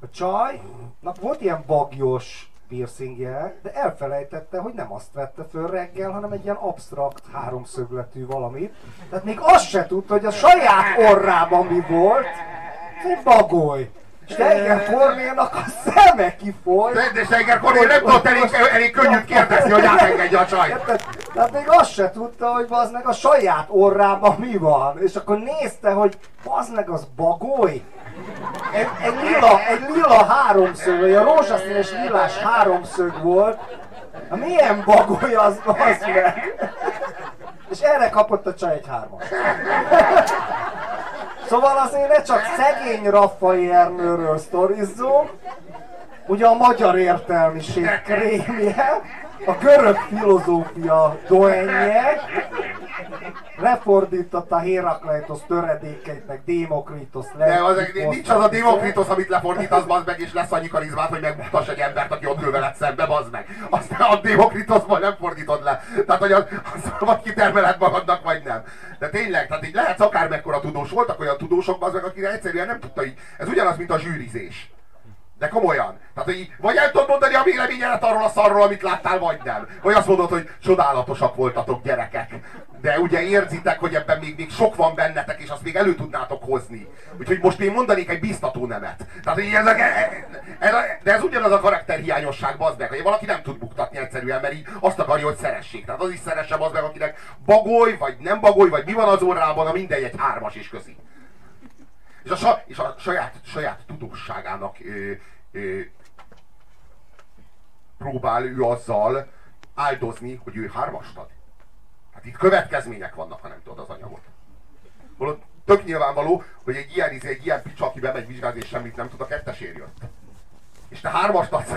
A csajnak volt ilyen bagyos piercingje, de elfelejtette, hogy nem azt vette föl reggel, hanem egy ilyen absztrakt háromszögletű valamit. Tehát még azt se tudta, hogy a saját orrában mi volt. Ez egy bagoly. Steiger Kornélnak a szeme kifolyt. De, de Steiger Kornél nem tudott elég, elég könnyűt kérdezni, hogy átengedje a csajt. Tehát még azt se tudta, hogy az meg a saját orrában mi van. És akkor nézte, hogy az meg az bagoly. Egy, egy, lila, egy lila háromszög, vagy a rózsaszínes lilás háromszög volt. Na milyen bagoly az, az meg? És erre kapott a csaj egy hármas. Szóval azért ne csak szegény Raffai Ernőről sztorizzunk, ugye a magyar értelmiség krémje, a görög filozófia doenje, lefordította Hérakleitos töredékeit, meg Démokritos De az, nincs az a Démokritos, amit lefordítasz, bazd meg, és lesz annyi karizmát, hogy megmutass egy embert, aki ott ül veled szembe, bazd meg. Aztán a Démokritosból nem fordítod le. Tehát, hogy az, az vagy kitermeled magadnak, vagy nem. De tényleg, tehát így lehetsz akármekkora tudós. Voltak olyan tudósok, bazd meg, akire egyszerűen nem tudta így. Ez ugyanaz, mint a zsűrizés. De komolyan. Tehát, hogy vagy el tudod mondani a véleményedet arról a szarról, amit láttál, vagy nem. Vagy azt mondod, hogy csodálatosak voltatok gyerekek. De ugye érzitek, hogy ebben még, még sok van bennetek, és azt még elő tudnátok hozni. Úgyhogy most én mondanék egy biztató nemet. Tehát, hogy ezek, e- e- ez, de ez ugyanaz a karakterhiányosság, az meg, hogy valaki nem tud buktatni egyszerűen, mert így azt akarja, hogy szeressék. Tehát az is szeresse az meg, akinek bagoly, vagy nem bagoly, vagy mi van az orrában, a mindegy, egy hármas is közi. És a, és a saját, saját tudósságának ö, ö, próbál ő azzal áldozni, hogy ő hármast ad. Hát itt következmények vannak, ha nem tudod az anyagot. Holott tök nyilvánvaló, hogy egy ilyen, izé, egy ilyen picsa, aki bemegy vizsgálni és semmit nem tud, a kettesért jött. És te hármast adsz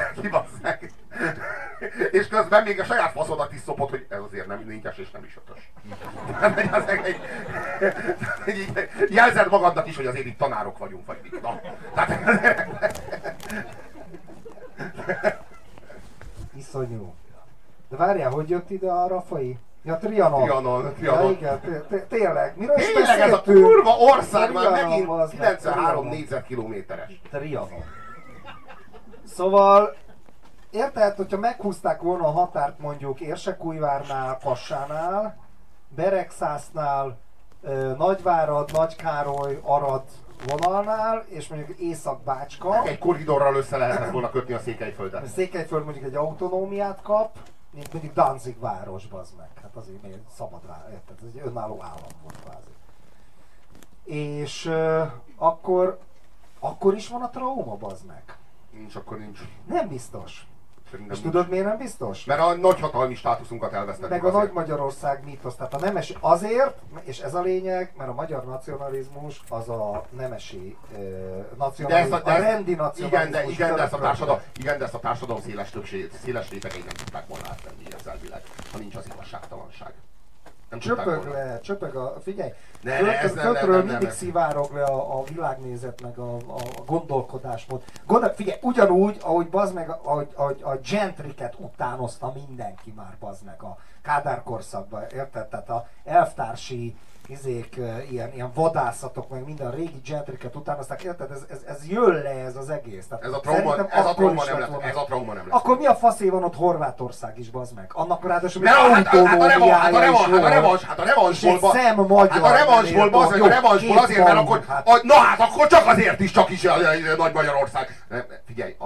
el ki, *laughs* és közben még a saját faszodat is szopott, hogy ez azért nem négyes és nem is ötös. jelzed magadnak is, hogy azért itt tanárok vagyunk, vagy mit. Na. Iszonyú. De várjál, hogy jött ide a Rafai? Ja, Trianon. Trianon, Trianon. Ja, igen, tényleg. Miről Tényleg ez a kurva ország már megint 93 négyzetkilométeres. Trianon. Szóval, érted, hogyha meghúzták volna a határt mondjuk Érsekújvárnál, Kassánál, Beregszásznál, Nagyvárad, Nagykároly, Arad vonalnál, és mondjuk Észak-Bácska. Egy koridorral össze lehetett volna kötni a Székelyföldet. A Székelyföld mondjuk egy autonómiát kap, mint mondjuk Danzig város, az meg. Hát azért még szabad rá, érted? Ez egy önálló állam volt kvázi. És uh, akkor, akkor is van a trauma, bazd meg. Nincs, akkor nincs. Nem biztos. Szerintem és nincs. tudod miért nem biztos? Mert a nagyhatalmi státuszunkat elvesztettük Meg a azért. Nagy Magyarország mítosz. Tehát a nemes, azért, és ez a lényeg, mert a magyar nacionalizmus az a nemesi uh, nacionalizmus, de ezt a, de a rendi nacionalizmus. Igen, de, igen, de ezt a társadalom, igen, de ezt a társadalom széles többség, széles rétegei nem tudták volna átvenni érzelmileg, ha nincs az igazságtalanság. Nem csöpög le, csöpög a, figyelj, ne, ne, ez nem, nem, nem, mindig nem, szivárog le a, a világnézet, meg a, a, a gondolkodásmód. Gondol, figyelj, ugyanúgy, ahogy bazd meg, ahogy, ahogy a gentriket utánozta mindenki már bazd meg a Kádár korszakban, érted? Tehát a elvtársi izék, ilyen, ilyen vadászatok, meg minden régi gentriket utánozták, érted? Ez, ez, ez jön le ez az egész. Tehát ez a trauma, ez a trauma nem lesz, ez a trauma nem lesz. Akkor mi a faszé van ott Horvátország is, bazd meg? Annak ráadásul még autonómiája hát a revansz, hát a revansból, szem magyar. Hát a revansból, bazd meg, a revansból azért, mert akkor, hát. na hát akkor csak azért is csak is a, Nagy Magyarország. Figyelj, a,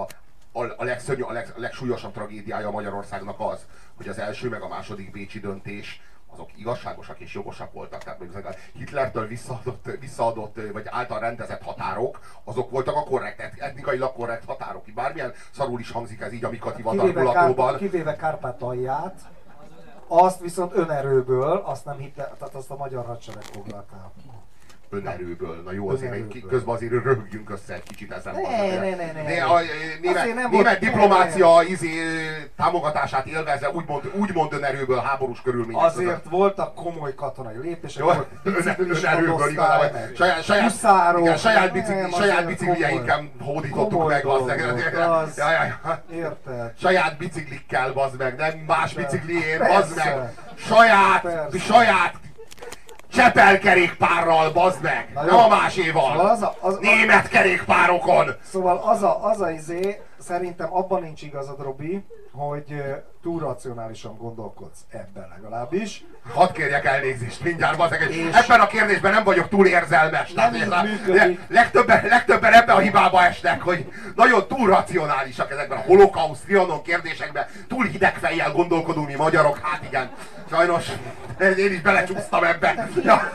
a, a, legszörnyű, a, leg, a legsúlyosabb tragédiája a Magyarországnak az, hogy az első meg a második Bécsi döntés azok igazságosak és jogosak voltak. Tehát mondjuk a Hitlertől visszaadott, visszaadott, vagy által rendezett határok, azok voltak a korrekt, etnikailag korrekt határok. Bármilyen szarul is hangzik ez így a Mikati vadargulatóban. Kivéve Kárpátalját, azt viszont önerőből, azt nem hitte, tehát azt a magyar hadsereg foglalta önerőből. Na jó, azért egy, közben azért röhögjünk össze egy kicsit ezen. Ne, meg. ne, ne, ne. Né- a, a, német, nem német diplomácia izé, támogatását élvezve úgymond, úgymond önerőből háborús körülmények Azért voltak komoly katonai lépések, Jó, önerőből igazából. meg Saját, saját, huszárok, igen, saját, bicikli, saját komoly- hódítottuk meg, meg. az- ja. Érted? Saját biciklikkel, bazd meg, nem más bicikliért, bazd meg. Saját, saját csepelkerékpárral, bazd meg. Na Nem jó. a máséval. Szóval az a, az, Német kerékpárokon. Szóval az a, az a izé, szerintem abban nincs igazad, Robi, hogy túl racionálisan gondolkodsz ebben legalábbis. Hadd kérjek elnézést mindjárt, bazd meg. És- Ebben a kérdésben nem vagyok túl érzelmes. Nem Tehát, működik. legtöbben, legtöbben ebbe a hibába esnek, hogy nagyon túl racionálisak ezekben a holokauszt, trianon kérdésekben. Túl hideg fejjel gondolkodunk mi magyarok. Hát igen, sajnos én is belecsúsztam ebbe. Ja,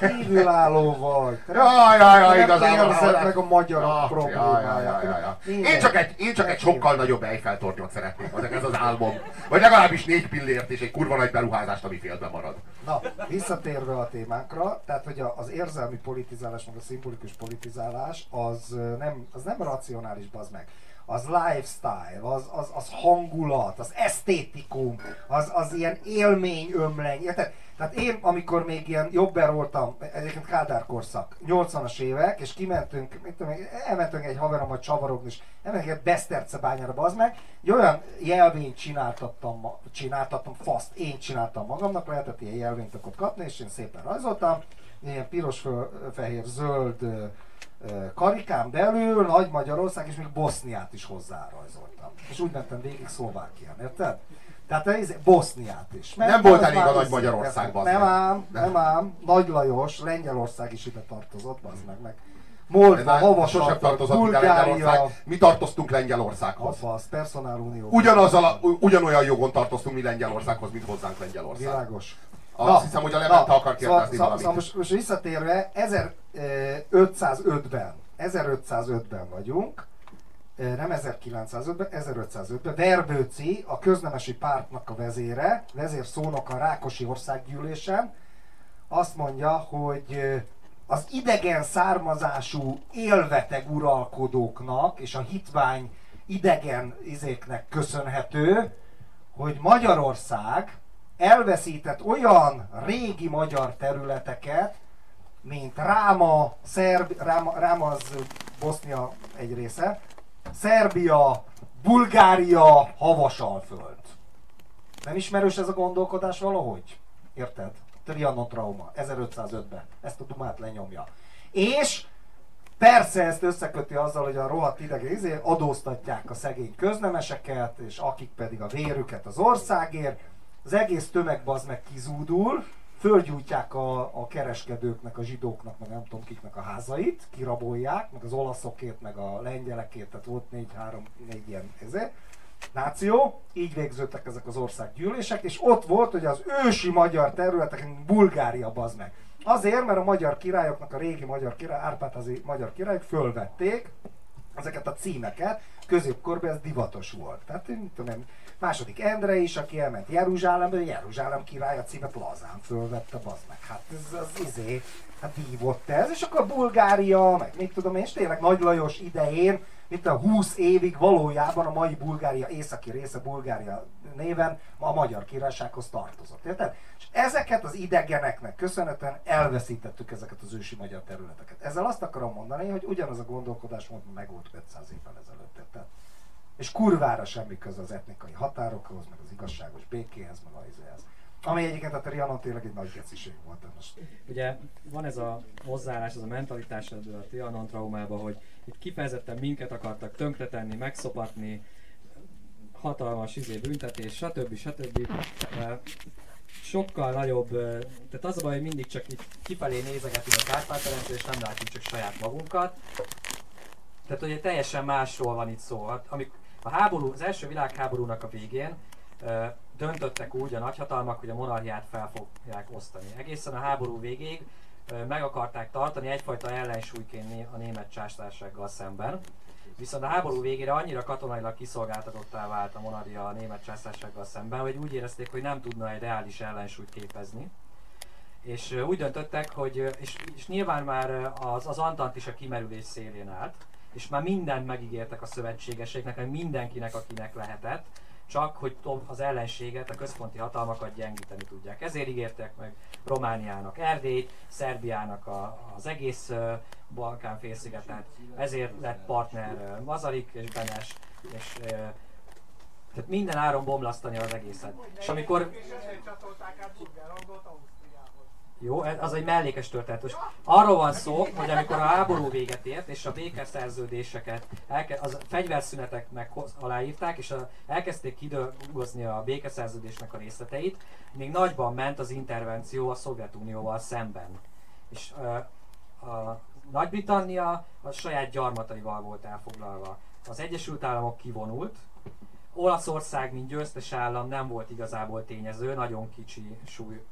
Kívülálló vagy. Te ja, ja, ja nem igazából. érzed meg a magyarok Ja, problémáját. ja, ja, ja, ja. Minden. Én csak egy, én csak egy sokkal nagyobb Eiffel tornyot szeretnék, az ez az álmom. Vagy legalábbis négy pillért és egy kurva nagy beruházást, ami félbe marad. Na, visszatérve a témánkra, tehát hogy az érzelmi politizálás, meg a szimbolikus politizálás, az nem, az nem racionális, bazd meg. Az lifestyle, az, az, az hangulat, az esztétikum, az, az ilyen élményömleny, érted? Tehát én, amikor még ilyen jobber voltam, egyébként Kádár korszak, 80-as évek, és kimentünk, mit tudom, elmentünk egy haverommal csavarogni, és elmentünk egy Besztercebányára, bazd meg, egy olyan jelvényt csináltattam, csináltattam, faszt, én csináltam magamnak, lehetett ilyen jelvényt ott kapni, és én szépen rajzoltam, ilyen piros, fehér, zöld karikám belül, Nagy Magyarország, és még Boszniát is hozzárajzoltam. És úgy mentem végig Szlovákián, érted? Tehát ez Boszniát is. Mert Nem volt az elég a Nagy Magyarország, érted? bazd Nem ám, Nem. ám. Nagy Lajos, Lengyelország is ide tartozott, bazd meg, meg. Moldva, Sosem Havasartok, tartozott Bulgária, Lengyelország. Mi tartoztunk Lengyelországhoz. Afasz, Personál Unió. Ugyanazzal a, ugyanolyan jogon tartoztunk mi Lengyelországhoz, mint hozzánk Lengyelország. Világos. Azt hiszem, hogy a Levente akar kérdezni szóval, valamit. Szóval most, most visszatérve, 1505-ben, 1505-ben vagyunk, eh, nem 1905-ben, 1505-ben, Verbőci, a köznemesi pártnak a vezére, vezérszónoka a Rákosi országgyűlésen, azt mondja, hogy eh, az idegen származású élveteg uralkodóknak és a hitvány idegen izéknek köszönhető, hogy Magyarország elveszített olyan régi magyar területeket, mint Ráma, Szerb, Ráma, Ráma az Bosznia egy része, Szerbia, Bulgária, Havasalföld. Nem ismerős ez a gondolkodás valahogy? Érted? Trianon trauma, 1505-ben. Ezt a dumát lenyomja. És Persze ezt összeköti azzal, hogy a rohadt idegen izé adóztatják a szegény köznemeseket, és akik pedig a vérüket az országért. Az egész tömeg bazd meg kizúdul, fölgyújtják a, a kereskedőknek, a zsidóknak, meg nem tudom kiknek a házait, kirabolják, meg az olaszokét, meg a lengyelekét, tehát volt négy-három, négy ilyen ezért náció, így végződtek ezek az országgyűlések, és ott volt, hogy az ősi magyar területeken Bulgária bazd meg. Azért, mert a magyar királyoknak, a régi magyar király, Árpádházi magyar királyok fölvették ezeket a címeket, középkorban ez divatos volt. Tehát, én tudom második Endre is, aki elment Jeruzsálembe, Jeruzsálem király a címet lazán fölvette, bazd meg. Hát ez az izé, hát dívott ez, és akkor Bulgária, meg még tudom én, és tényleg Nagy Lajos idején, mint a 20 évig valójában a mai Bulgária északi része Bulgária néven a magyar királysághoz tartozott. Érted? És ezeket az idegeneknek köszönhetően elveszítettük ezeket az ősi magyar területeket. Ezzel azt akarom mondani, hogy ugyanaz a gondolkodásmód megvolt 500 évvel ezelőtt. Érted? És kurvára semmi köze az etnikai határokhoz, meg az igazságos békéhez, meg a izéhez. Ami egyébként a Trianon tényleg egy nagy geciség volt. Most Ugye van ez a hozzáállás, ez a mentalitás ebből a Trianon traumába, hogy itt kifejezetten minket akartak tönkretenni, megszopatni, hatalmas izé, büntetés, stb. stb. Eh, Sokkal nagyobb, eh, tehát az a baj, hogy mindig csak így kifelé nézegetünk a Kárpát-medencét, és nem látjuk csak saját magunkat. Tehát ugye teljesen másról van itt szó. Hát, Amik a háború, az első világháborúnak a végén döntöttek úgy a nagyhatalmak, hogy a monarchiát fel fogják osztani. Egészen a háború végéig meg akarták tartani egyfajta ellensúlyként a német császársággal szemben. Viszont a háború végére annyira katonailag kiszolgáltatottá vált a monarchia a német császársággal szemben, hogy úgy érezték, hogy nem tudna egy reális ellensúlyt képezni. És úgy döntöttek, hogy, és, és nyilván már az, az Antant is a kimerülés szélén állt, és már mindent megígértek a szövetségeseknek, meg mindenkinek, akinek lehetett, csak hogy az ellenséget, a központi hatalmakat gyengíteni tudják. Ezért ígértek meg Romániának Erdélyt, Szerbiának a, az egész Balkán félszigetet, ezért lett partner Mazarik és Benes, és tehát minden áron bomlasztani az egészet. És amikor... Jó, az egy mellékes történet. Most arról van szó, hogy amikor a háború véget ért, és a békeszerződéseket, elke, az fegyverszünetek meg aláírták, és a, elkezdték kidolgozni a békeszerződésnek a részleteit, még nagyban ment az intervenció a Szovjetunióval szemben. És uh, a Nagy-Britannia a saját gyarmataival volt elfoglalva. Az Egyesült Államok kivonult, Olaszország, mint győztes állam nem volt igazából tényező, nagyon kicsi súly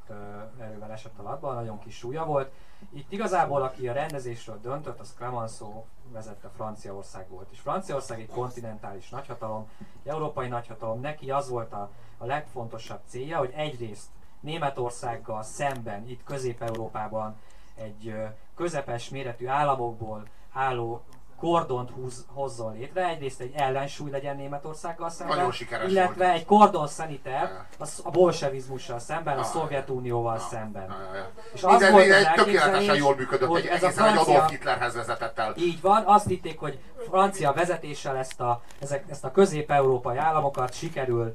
erővel esett a latba, nagyon kis súlya volt. Itt igazából aki a rendezésről döntött, az Clemenceau vezette Franciaország volt. És Franciaország egy kontinentális nagyhatalom, európai nagyhatalom, neki az volt a, a legfontosabb célja, hogy egyrészt Németországgal szemben, itt Közép-Európában egy közepes méretű államokból álló kordont húz, hozzon létre. Egyrészt egy ellensúly legyen Németországgal szemben, illetve volt. egy kordon szaniter a, a bolsevizmussal szemben, a Szovjetunióval Ja, szemben. ja, ja. És az Minden, volt az tökéletesen jól működött, hogy egy, ez a egészen egy francia- Adolf Hitlerhez vezetett el. Így van, azt hitték, hogy francia vezetéssel ezt a, ezek, ezt a közép-európai államokat sikerül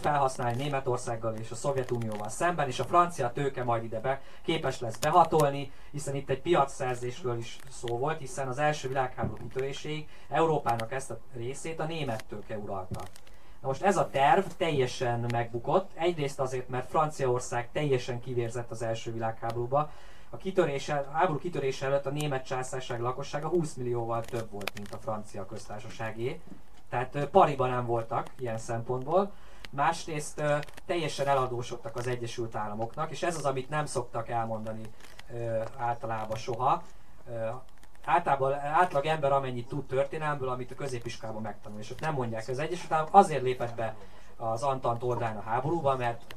felhasználni Németországgal és a Szovjetunióval szemben, és a francia tőke majd ide be, képes lesz behatolni, hiszen itt egy piacszerzésről is szó volt, hiszen az első világháború kitöréséig Európának ezt a részét a német tőke uralta. Na most ez a terv teljesen megbukott, egyrészt azért, mert Franciaország teljesen kivérzett az első világháborúba, a, kitörése, háború kitörése előtt a német császárság lakossága 20 millióval több volt, mint a francia köztársaságé. Tehát pariban nem voltak ilyen szempontból. Másrészt teljesen eladósodtak az Egyesült Államoknak, és ez az, amit nem szoktak elmondani általában soha. Általában átlag ember amennyit tud történelmből, amit a középiskolában megtanul, és ott nem mondják, az Egyesült Államok azért lépett be az Antant oldalán a háborúba, mert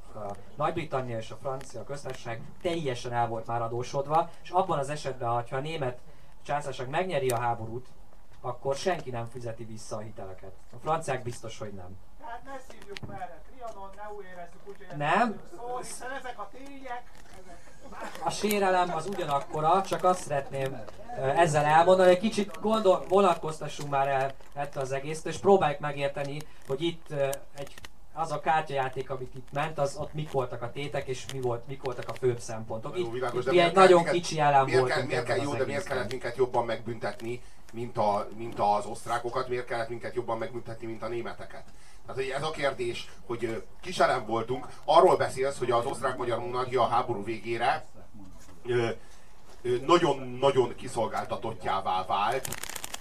Nagy-Britannia és a Francia köztársaság teljesen el volt már adósodva, és abban az esetben, ha a német császárság megnyeri a háborút, akkor senki nem fizeti vissza a hiteleket. A franciák biztos, hogy nem. Tehát ne szívjuk merre, Trianon ne úgy érezzük úgy, hogy Nem. Szó, hiszen ezek a tények, ezek A sérelem az ugyanakkora, csak azt szeretném ezzel elmondani, hogy kicsit gondol, vonatkoztassunk már el ettől az egész, és próbáljuk megérteni, hogy itt egy az a kártyajáték, amit itt ment, az ott mik voltak a tétek, és mi volt, mik voltak a főbb szempontok. Jó, Itt, világos, itt egy nagyon minket- kicsi elem miért volt. kell, miért kell, jó, de miért kellett minket jobban megbüntetni, mint, a, mint az osztrákokat, miért kellett minket jobban megbüntetni, mint a németeket? Tehát hogy ez a kérdés, hogy kiselem voltunk, arról beszélsz, hogy az osztrák-magyar monarchia a háború végére nagyon-nagyon kiszolgáltatottjává vált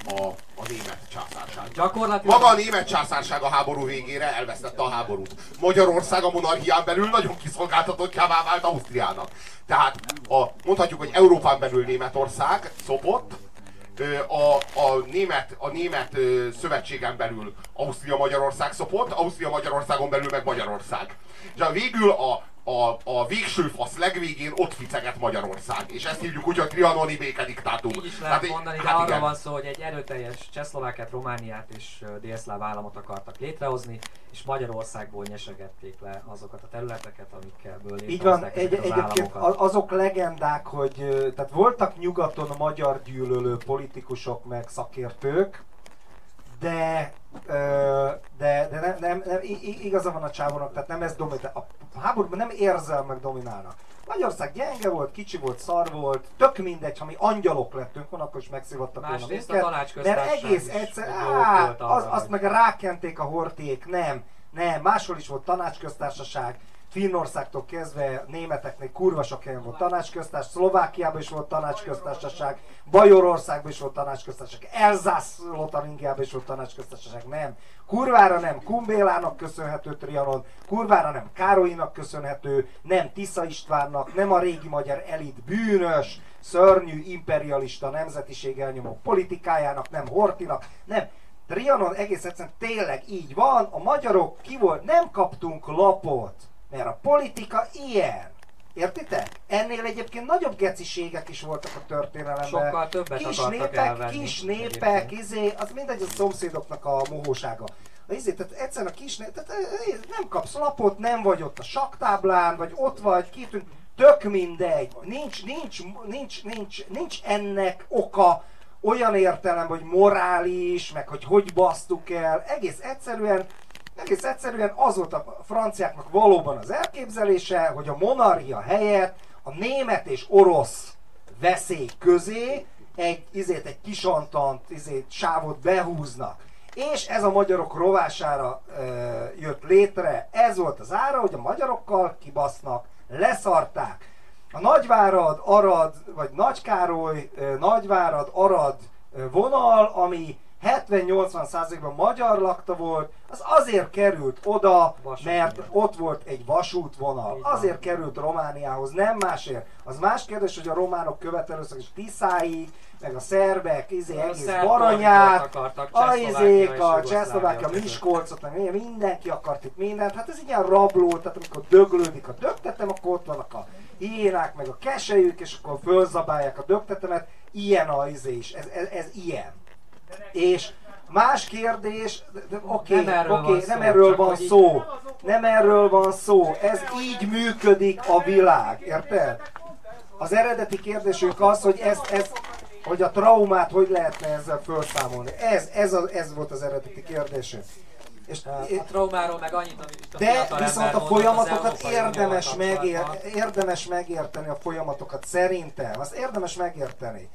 a, a német császárság. Gyakorlatilag Maga a német császárság a háború végére elvesztette a háborút. Magyarország a monarchián belül nagyon kiszolgáltatottjává vált Ausztriának. Tehát a, mondhatjuk, hogy Európán belül Németország szopott, a, a német, a német szövetségen belül Ausztria-Magyarország szopott, Ausztria-Magyarországon belül meg Magyarország. És végül a, a, a végső fasz legvégén ott ficeget Magyarország. És ezt hívjuk úgy, hogy trianoni békediktátum. Így is lehet Hát, mondani, de hát arról igen. van szó, hogy egy erőteljes Csehszlovákiát, Romániát és délszláv államot akartak létrehozni, és Magyarországból nyesegették le azokat a területeket, amikkelből Így van, egy, ezeket az egyébként államokat. azok legendák, hogy tehát voltak nyugaton magyar gyűlölő politikusok meg szakértők, de, de, de nem, nem, nem, igaza van a csávónak, tehát nem ez dominál. A háborúban nem érzelmek dominálnak. Magyarország gyenge volt, kicsi volt, szar volt, tök mindegy, ha mi angyalok lettünk volna, akkor is megszívottak volna a minket. tanácsköztársaság Mert egész egyszer, á, az, azt meg rákenték a horték, nem, nem, máshol is volt tanácsköztársaság, Finnországtól kezdve németeknél kurva sok helyen volt tanácsköztársaság, Szlovákiában is volt tanácsköztársaság, Bajorországban is volt tanácsköztársaság, Elzász Lotaringiában is volt tanácsköztársaság, nem. Kurvára nem Kumbélának köszönhető Trianon, kurvára nem Károlyinak köszönhető, nem Tisza Istvánnak, nem a régi magyar elit bűnös, szörnyű, imperialista nemzetiség elnyomó politikájának, nem Hortinak, nem. Trianon egész egyszerűen tényleg így van, a magyarok ki volt, nem kaptunk lapot, mert a politika ilyen. Értitek? Ennél egyébként nagyobb geciségek is voltak a történelemben. Sokkal többet kis népek, elvenni. kis népek, egyébként. izé, az mindegy a szomszédoknak a mohósága. A izé, tehát egyszerűen a kis nép, tehát eh, nem kapsz lapot, nem vagy ott a saktáblán, vagy ott vagy, kitűnt, tök mindegy. Nincs, nincs, nincs, nincs, nincs ennek oka olyan értelemben, hogy morális, meg hogy hogy basztuk el. Egész egyszerűen egész egyszerűen az volt a franciáknak valóban az elképzelése, hogy a monarchia helyett a német és orosz veszély közé egy, izét, egy kisantant izét, sávot behúznak. És ez a magyarok rovására ö, jött létre. Ez volt az ára, hogy a magyarokkal kibasznak, leszarták. A Nagyvárad, Arad, vagy Nagykároly, Nagyvárad, Arad vonal, ami 70-80%-ban magyar lakta volt, az azért került oda, Vasútvonal. mert ott volt egy vasútvonal. Azért került Romániához, nem másért. Az más kérdés, hogy a románok követelőszak és Tiszáig, meg a szerbek, izé, egész Baranyát, a izék, a Csehszlovákia. Miskolcot, meg minden- mindenki akart itt mindent. Hát ez ilyen rabló, tehát amikor döglődik a dögtetem, akkor ott vannak a hiénák, meg a keselyük, és akkor fölzabálják a dögtetemet. Ilyen a izé is, ez, ez, ez ilyen. És más kérdés, oké, Nem erről oké, van nem szó, erről van szó. Nem erről van szó. Ez így működik a világ, érted? Az eredeti kérdésünk az, hogy ez, ez, hogy a traumát hogy lehetne ezzel felszámolni. Ez, ez, a, ez volt az eredeti kérdésünk. És, A traumáról meg annyit, amit a de viszont a folyamatokat érdemes, megér, érdemes megérteni a folyamatokat, szerintem. Azt érdemes megérteni.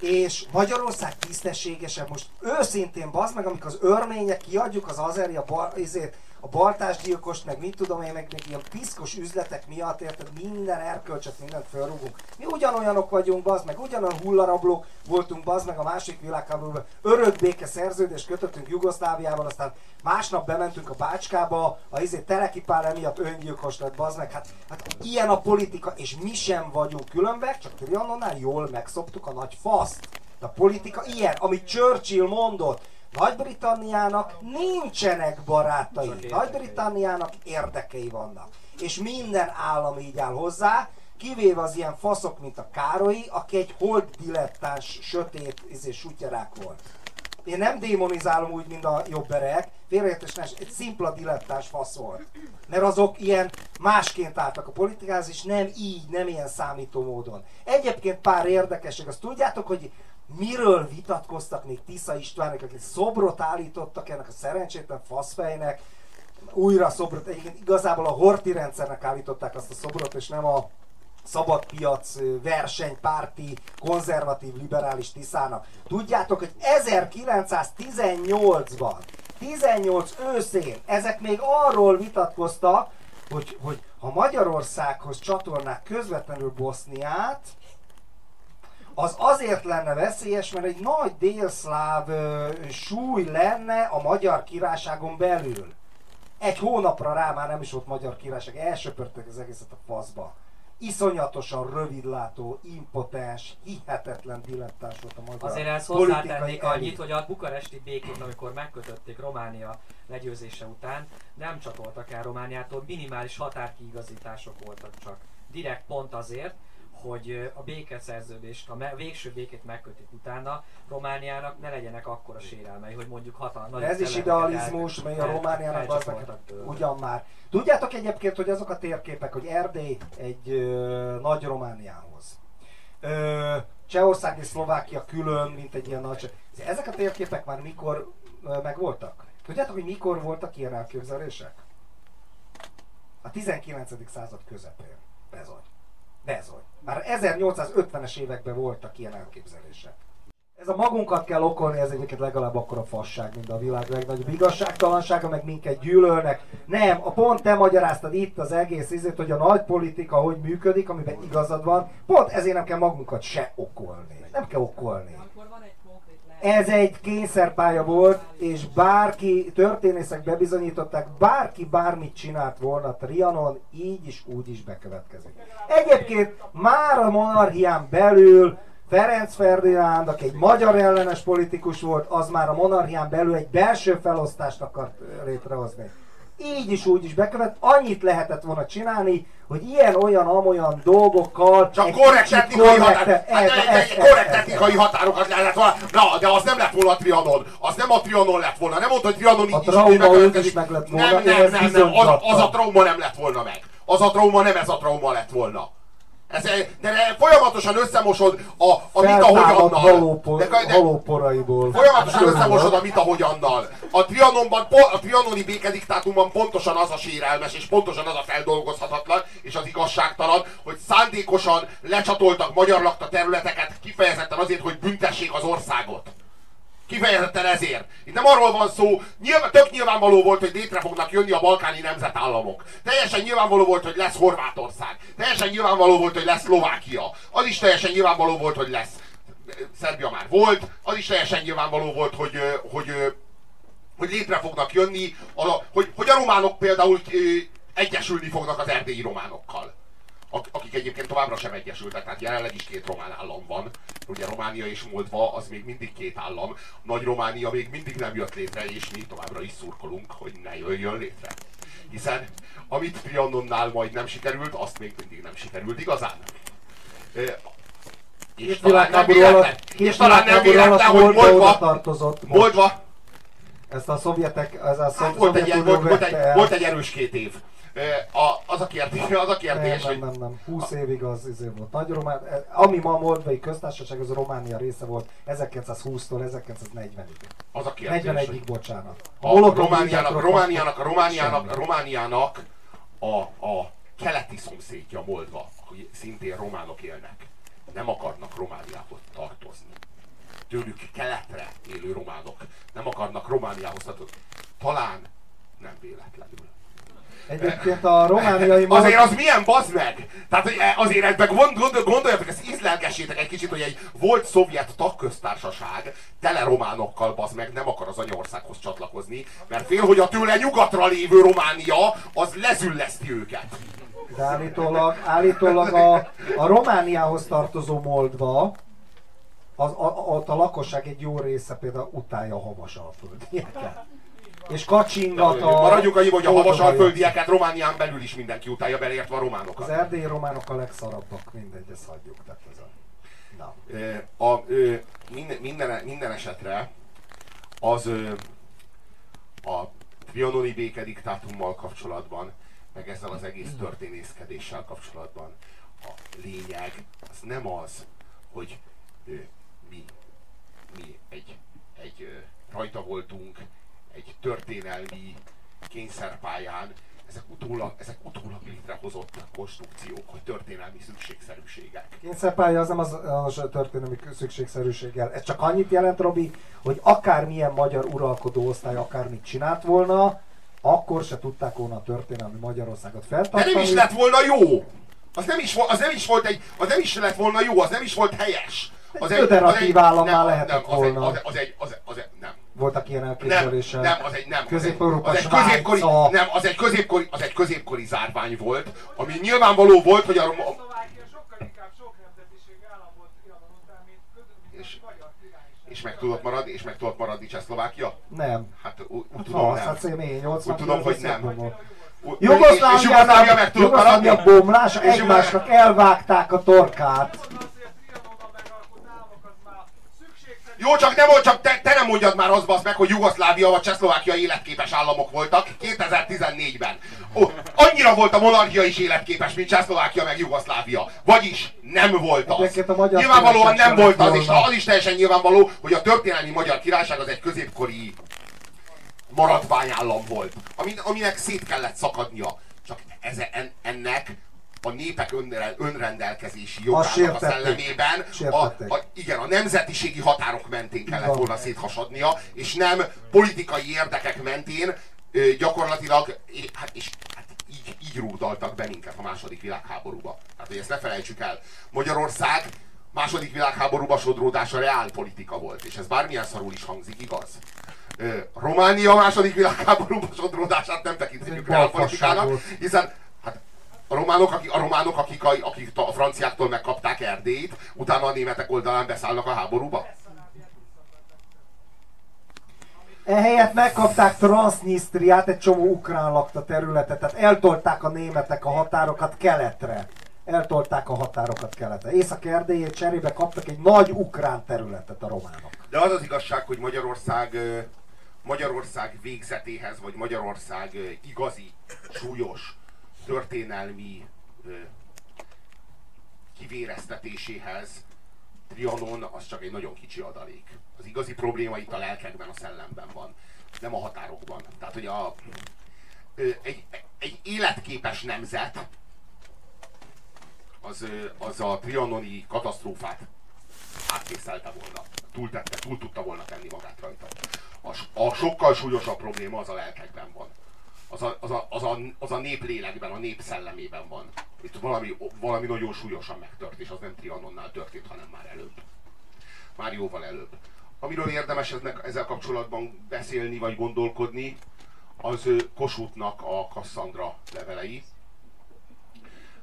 És Magyarország tisztességesen, most őszintén bazd meg, amikor az örmények kiadjuk az azeri, a, bar, izé, a baltásgyilkost, meg mit tudom én, meg, meg ilyen piszkos üzletek miatt, érted, minden erkölcsöt, mindent felrúgunk. Mi ugyanolyanok vagyunk, bazd meg, ugyanolyan hullarablók voltunk, bazd meg a másik világháborúban. Örök béke szerződést kötöttünk Jugoszláviával, aztán másnap bementünk a Bácskába, a izé Telekipál emiatt öngyilkos lett, bazd meg. Hát, hát ilyen a politika, és mi sem vagyunk különbek, csak Trianonnál jól megszoptuk a nagy faszt. De a politika ilyen, amit Churchill mondott, Nagy-Britanniának nincsenek barátai. Nagy-Britanniának érdekei vannak. És minden állam így áll hozzá, kivéve az ilyen faszok, mint a Károlyi, aki egy hold dilettáns, sötét, izé, sutyarák volt. Én nem démonizálom úgy, mint a jobberek, félreértés ne esik, egy szimpla dilettáns fasz volt. Mert azok ilyen másként álltak a politikához, és nem így, nem ilyen számító módon. Egyébként pár érdekesség, azt tudjátok, hogy miről vitatkoztak még Tisza Istvánnak, akik szobrot állítottak ennek a szerencsétlen faszfejnek, újra szobrot, egyébként igazából a Horti rendszernek állították azt a szobrot, és nem a szabadpiac versenypárti, konzervatív, liberális Tiszának. Tudjátok, hogy 1918-ban, 18 őszén, ezek még arról vitatkoztak, hogy, hogy ha Magyarországhoz csatornák közvetlenül Boszniát, az azért lenne veszélyes, mert egy nagy délszláv súly lenne a magyar királyságon belül. Egy hónapra rá már nem is volt magyar királyság, elsöpörtek az egészet a faszba. Iszonyatosan rövidlátó, impotens, hihetetlen dilettáns volt a magyar Azért ezt hozzátennék annyit, hogy a bukaresti békét, amikor megkötötték Románia legyőzése után, nem csatoltak el Romániától, minimális határkiigazítások voltak csak. Direkt pont azért, hogy a békeszerződést, a végső békét megkötik utána, Romániának ne legyenek akkora sérelmei, hogy mondjuk hatalmas. Ez is idealizmus, mely a Romániának az meg, ugyan már. Tudjátok egyébként, hogy azok a térképek, hogy Erdély egy ö, nagy Romániához. Ö, Csehország és Szlovákia külön, mint egy ilyen nagy... Ezek a térképek már mikor ö, megvoltak? Tudjátok, hogy mikor voltak ilyen elképzelések? A 19. század közepén. Bezony. Bezony. Már 1850-es években voltak ilyen elképzelések. Ez a magunkat kell okolni, ez egyébként legalább akkora fasság, mint a világ legnagyobb igazságtalansága, meg minket gyűlölnek. Nem, a pont te magyaráztad itt az egész izét, hogy a nagy politika hogy működik, amiben igazad van, pont ezért nem kell magunkat se okolni. Nem kell okolni. Ez egy kényszerpálya volt, és bárki, történészek bebizonyították, bárki bármit csinált volna Trianon, így is úgy is bekövetkezik. Egyébként már a monarchián belül Ferenc Ferdinánd, aki egy magyar ellenes politikus volt, az már a monarchián belül egy belső felosztást akart létrehozni. Így is úgy is bekövet, annyit lehetett volna csinálni, hogy ilyen-olyan, amolyan dolgokkal... Csak korrekt etnikai, korrekt határokat lehetett volna. Na, de az nem lett volna a Trianon. Az nem a Trianon lett volna. Nem mondta, hogy Trianon így A is trauma úgy is meg lett volna, Nem, nem, nem, nem. Az, az a trauma nem lett volna meg. Az a trauma nem ez a trauma lett volna. Ez, de folyamatosan összemosod a, a mit ahogyannal. halópor, De, de, halóporaiból. Folyamatosan összemosod a mit ahogyannal. A Trianonban, a trianoni békediktátumban pontosan az a sérelmes, és pontosan az a feldolgozhatatlan, és az igazságtalan, hogy szándékosan lecsatoltak magyar lakta területeket kifejezetten azért, hogy büntessék az országot. Kifejezetten ezért. Itt nem arról van szó, nyilván, tök nyilvánvaló volt, hogy létre fognak jönni a balkáni nemzetállamok. Teljesen nyilvánvaló volt, hogy lesz Horvátország. Teljesen nyilvánvaló volt, hogy lesz Szlovákia. Az is teljesen nyilvánvaló volt, hogy lesz Szerbia már volt, az is teljesen nyilvánvaló volt, hogy, hogy, hogy létre fognak jönni, hogy, hogy a románok például egyesülni fognak az erdélyi románokkal. Ak- akik egyébként továbbra sem egyesültek, tehát jelenleg is két román állam van. Ugye Románia és Moldva az még mindig két állam. Nagy Románia még mindig nem jött létre, és mi továbbra is szurkolunk, hogy ne jöjjön létre. Hiszen amit Trianonnál majd nem sikerült, azt még mindig nem sikerült igazán. És talán nem véletlen, és talán nem véletlen, hogy Moldva tartozott. Moldva, Ezt a szovjetek, ez a Hát szov, volt egy, volt, egy, volt egy erős két év. A, az, a kérdés, az a kérdés, nem, hogy nem, nem, nem. 20 évig az izé volt. Nagy Román, eh, ami ma a Moldvai köztársaság, az a Románia része volt 1920-tól 1940-ig. az a kérdés, hogy 41-ig, bocsánat. a Molotov Romániának, Romániának, a Romániának, a semmi. Romániának a, a keleti szomszédja Moldva, hogy szintén románok élnek, nem akarnak Romániához tartozni. Tőlük keletre élő románok nem akarnak Romániához tartozni. Talán nem véletlenül. Egyébként a romániai Azért az milyen bazd meg? Tehát hogy azért ebben gond, gond, gondoljatok, ezt ízlelgessétek egy kicsit, hogy egy volt szovjet tagköztársaság tele románokkal bazd meg nem akar az anyaországhoz csatlakozni, mert fél, hogy a tőle nyugatra lévő Románia az lezülleszti őket. De állítólag, állítólag a, a Romániához tartozó Moldva, az, a, a, a lakosság egy jó része például utálja a havasalföldieket. És kacsingat a... Maradjunk annyiba, hogy a havasalföldieket Románián belül is mindenki utálja, beleértve a románokat. Az erdélyi románok a legszarabbak, mindegy, ezt hagyjuk. Tehát ez a... Na. A, ö, minden, minden, minden esetre az a trianoni békediktátummal kapcsolatban, meg ezzel az egész történészkedéssel kapcsolatban a lényeg az nem az, hogy mi, mi egy, egy rajta voltunk egy történelmi kényszerpályán, ezek utólag, ezek utólag létrehozott konstrukciók, hogy történelmi szükségszerűségek. Kényszerpálya az nem az, az a történelmi szükségszerűséggel. Ez csak annyit jelent, Robi, hogy akármilyen magyar uralkodó osztály akármit csinált volna, akkor se tudták volna a történelmi Magyarországot De feltartani. nem is lett volna jó! Az nem is, az nem is volt egy, az nem is lett volna jó, az nem is volt helyes. Az föderatív állammá lehetett nem, az egy, volna. az, az, egy, az, az, egy, nem. Voltak ilyen Nem, elképzelések. nem, az egy nem. Közép-Európa, az egy, az egy középkori, nem, az egy középkori, az egy középkori zárvány volt, ami nyilvánvaló volt, hogy a, a és meg tudott maradni, és meg tudott maradni Csehszlovákia? Nem. Hát úgy, Hát tudom, ha, nem. hát én 80 Úgy tudom, hogy nem. Jugoszlávia Jugoszlávia meg tudott maradni? Jugoszlávia bomlás, És Jugoszlávia- egymásnak elvágták a torkát. Az, hogy a Trianonban megalkott államok az már szükségszerű. Jó, csak nem csak te, te nem mondjad már azt basz meg, hogy Jugoszlávia vagy Csehszlovákia életképes államok voltak 2014-ben. Ó, annyira volt a monarchia is életképes, mint Csehszlovákia meg Jugoszlávia. Vagyis nem volt az. Nyilvánvalóan nem volt az, és az is teljesen nyilvánvaló, hogy a történelmi magyar királyság az egy középkori maradványállam volt, amin, aminek szét kellett szakadnia. Csak ez, en, ennek a népek önre, önrendelkezési jogának a szellemében a, a, igen, a nemzetiségi határok mentén kellett volna széthasadnia, és nem politikai érdekek mentén gyakorlatilag, hát, és hát így, így rúdaltak be minket a második világháborúba. Hát, hogy ezt ne felejtsük el. Magyarország második világháborúba sodródása reálpolitika volt, és ez bármilyen szarul is hangzik, igaz? Románia második világháborúba sodródását nem tekinthetjük reálpolitikának, hiszen a románok, akik, a románok akik, a, akik a franciáktól megkapták Erdélyt, utána a németek oldalán beszállnak a háborúba? Ehelyett megkapták Transnistriát, egy csomó ukrán lakta területet, tehát eltolták a németek a határokat keletre. Eltolták a határokat keletre. Észak-Erdélyét cserébe kaptak egy nagy ukrán területet a románok. De az az igazság, hogy Magyarország Magyarország végzetéhez, vagy Magyarország igazi, súlyos, történelmi ö, kivéreztetéséhez Trianon az csak egy nagyon kicsi adalék. Az igazi probléma itt a lelkekben, a szellemben van, nem a határokban. Tehát, hogy a, ö, egy, egy életképes nemzet az, az a trianoni katasztrófát átvészelte volna. Túltette, túl tudta volna tenni magát rajta. A, a sokkal súlyosabb probléma az a lelkekben van. Az a, az, a, az, a, az a nép lélekben, a nép szellemében van. Itt valami, valami nagyon súlyosan megtört, és az nem Trianonnál történt, hanem már előbb. Már jóval előbb. Amiről érdemes eznek, ezzel kapcsolatban beszélni, vagy gondolkodni, az Kossuthnak a Cassandra levelei,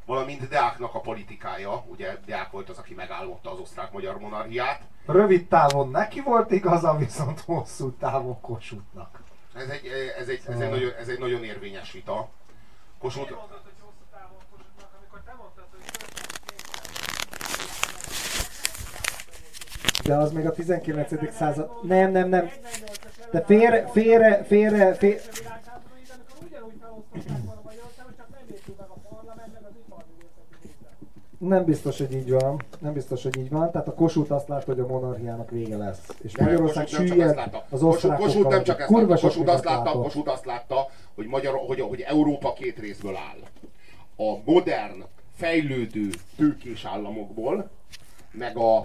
valamint Deáknak a politikája, ugye Deák volt az, aki megálmodta az osztrák-magyar monarchiát. Rövid távon neki volt igaza, viszont hosszú távon Kossuthnak. Ez egy, ez egy, ez egy, nagyon, ez egy nagyon érvényes vita. Kossuth, De az még a 19. század... Nem, nem, nem. De félre, félre, félre, félre... világháború ide, amikor ugyanúgy felosztották volna Magyarországot, csak nem léptünk meg a parlament, meg az iparművészeti része. Nem biztos, hogy így van. Nem biztos, hogy így van. Tehát a Kossuth azt látta, hogy a monarchiának vége lesz. És Nem, Magyarország Kossuth nem csak ezt süllyed az osztrákokkal. Kossuth nem csak ezt látta. Kossuth azt látta. Kossuth azt látta, hogy, Magyar, hogy, hogy Európa két részből áll. A modern, fejlődő tőkés államokból, meg a,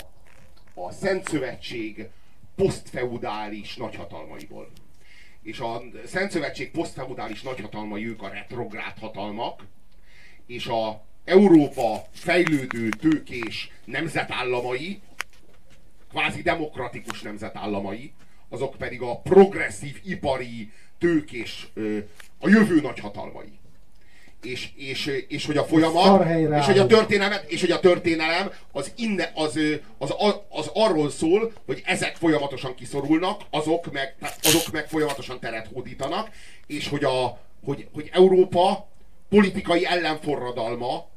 a Szent Szövetség posztfeudális nagyhatalmaiból. És a Szent Szövetség posztfeudális nagyhatalmai ők a retrográd hatalmak, és a Európa fejlődő tőkés nemzetállamai, kvázi demokratikus nemzetállamai, azok pedig a progresszív, ipari, tőkés, a jövő nagyhatalmai. És, és, és hogy a folyamat, és hogy a állunk. történelem, és hogy a történelem az, inne, az, az, az, arról szól, hogy ezek folyamatosan kiszorulnak, azok meg, azok meg folyamatosan teret hódítanak, és hogy, a, hogy, hogy Európa politikai ellenforradalma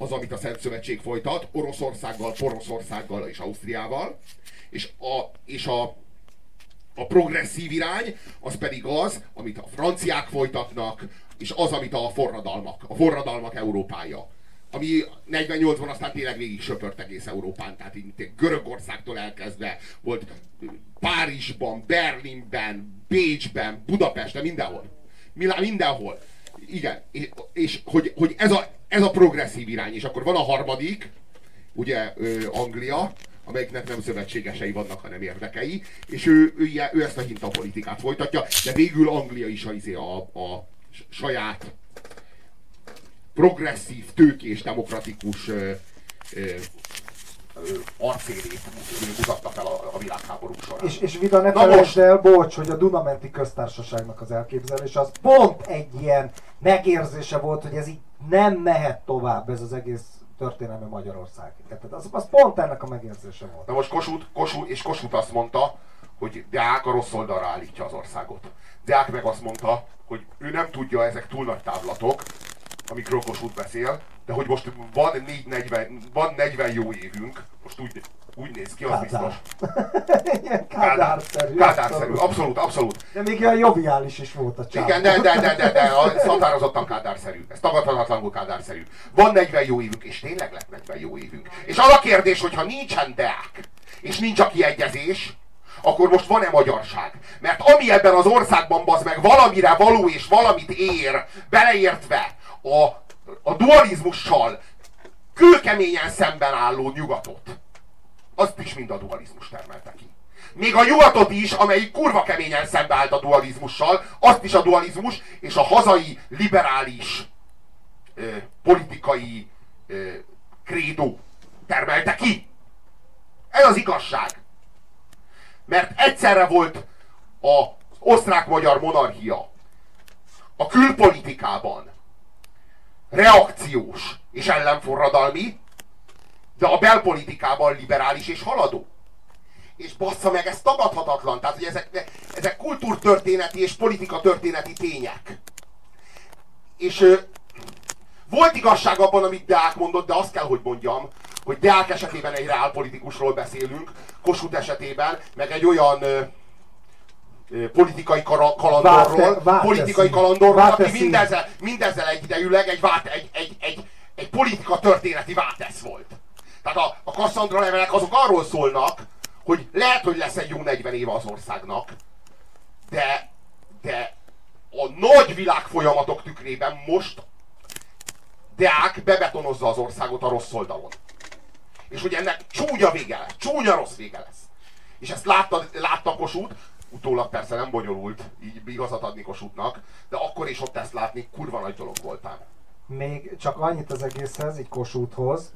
az, amit a Szent Szövetség folytat, Oroszországgal, Poroszországgal és Ausztriával, és a, és a, a progresszív irány, az pedig az, amit a franciák folytatnak, és az, amit a forradalmak, a forradalmak Európája. Ami 48-ban aztán tényleg végig söpört egész Európán, tehát így Görögországtól elkezdve volt Párizsban, Berlinben, Bécsben, Budapesten, mindenhol. Mindenhol. Igen, és, és hogy, hogy ez, a, ez a progresszív irány, és akkor van a harmadik, ugye ö, Anglia, amelyiknek nem szövetségesei vannak, hanem érdekei, és ő, ő, ilyen, ő ezt a hintapolitikát folytatja, de végül Anglia is a, izé a, a saját progresszív, tőkés, demokratikus ö, ö, ö, arcélét mutatta fel a, a világháború során. És, és Vida, ne felejtsd most. el, bocs, hogy a Dunamenti köztársaságnak az elképzelése az pont egy ilyen megérzése volt, hogy ez így nem mehet tovább ez az egész történelme Magyarország. Érted? Az, az pont ennek a megérzése volt. Na most Kossuth, Kossuth, és Kossuth azt mondta, hogy Deák a rossz oldalra állítja az országot. Deák meg azt mondta, hogy ő nem tudja, ezek túl nagy távlatok, amikről Kossuth beszél, de hogy most van, 4, 40, van 40 jó évünk, most úgy, úgy néz ki, az Kádár. biztos. *laughs* Ilyen kádárszerű. Kádárszerű, abszolút, abszolút. De még olyan joviális is volt a csávó. Igen, de, de, de, de, de, ez határozottan kádárszerű. Ez tagadhatatlanul kádárszerű. Van 40 jó évünk, és tényleg lett 40 jó évünk. És az a kérdés, hogyha nincsen deák, és nincs a kiegyezés, akkor most van-e magyarság? Mert ami ebben az országban bazd meg valamire való és valamit ér, beleértve a, a dualizmussal kőkeményen szemben álló nyugatot, azt is mind a dualizmus termelte ki. Még a nyugatot is, amelyik kurva keményen szembeállt a dualizmussal, azt is a dualizmus és a hazai liberális ö, politikai ö, krédó termelte ki. Ez az igazság. Mert egyszerre volt az osztrák-magyar monarchia a külpolitikában reakciós és ellenforradalmi, de a belpolitikában liberális és haladó. és bassza meg, ez tagadhatatlan. Tehát, hogy ezek, ezek kultúrtörténeti és politika történeti tények. És ö, volt igazság abban, amit Deák mondott, de azt kell, hogy mondjam, hogy Deák esetében egy reálpolitikusról beszélünk, Kossuth esetében, meg egy olyan ö, politikai kalandorról, Váte- politikai kalandorról, aki mindezzel, mindezzel egyidejűleg egy, vát, egy, egy, egy, egy politika történeti vátesz volt. Tehát a, a Cassandra levelek azok arról szólnak, hogy lehet, hogy lesz egy jó 40 éve az országnak, de, de a nagy világ folyamatok tükrében most Deák bebetonozza az országot a rossz oldalon. És hogy ennek csúnya vége lesz, csúnya rossz vége lesz. És ezt látta, látta Kossuth, utólag persze nem bonyolult így igazat adni Kossuthnak, de akkor is ott ezt látni kurva nagy dolog voltál. Még csak annyit az egészhez, így Kossuthhoz,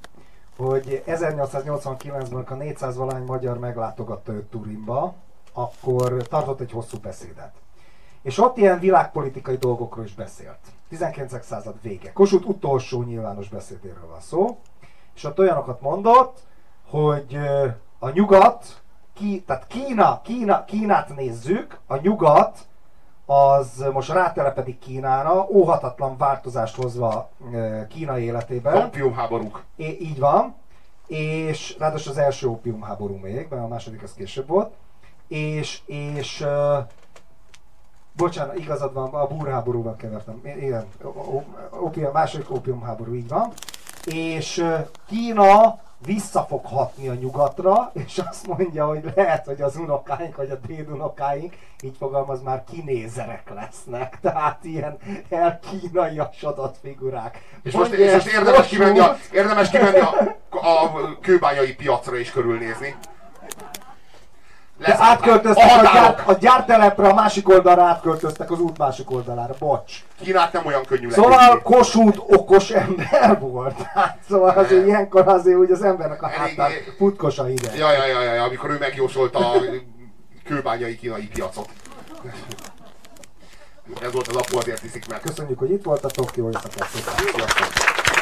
hogy 1889-ben, amikor a 400 valány magyar meglátogatta őt Turinba, akkor tartott egy hosszú beszédet. És ott ilyen világpolitikai dolgokról is beszélt. 19. század vége. Kossuth utolsó nyilvános beszédéről van szó, és ott olyanokat mondott, hogy a nyugat, ki, tehát Kína, Kína, Kínát nézzük, a nyugat az most rátelepedik Kínára, óhatatlan változást hozva Kína életében. Opiumháborúk. É, így van. És ráadásul az első ópiumháború még, mert a második az később volt. És, és uh, bocsánat, igazad van, a búrháborúval kevertem. Igen, opium, második ópiumháború, így van. És uh, Kína vissza fog hatni a nyugatra, és azt mondja, hogy lehet, hogy az unokáink, vagy a dédunokáink, így fogalmaz már kinézerek lesznek. *laughs* Tehát ilyen elkínaiasodott figurák. És most, és most érdemes kimenni, a, érdemes kimenni a, a kőbányai piacra is körülnézni. De átköltöztek a a, gyár, a gyártelepre, a másik oldalra átköltöztek az út másik oldalára, bocs. Kínát nem olyan könnyű Szóval. Kossuth okos ember volt. Hát, szóval azért ilyenkor azért úgy az embernek a hátán futkosa ide. Ja, ja, ja, ja, amikor ő megjósolta a kőbányai kínai piacot. Ez volt az apu, azért hiszik meg. Köszönjük, hogy itt voltatok, jó éjszakát! Sziasztok.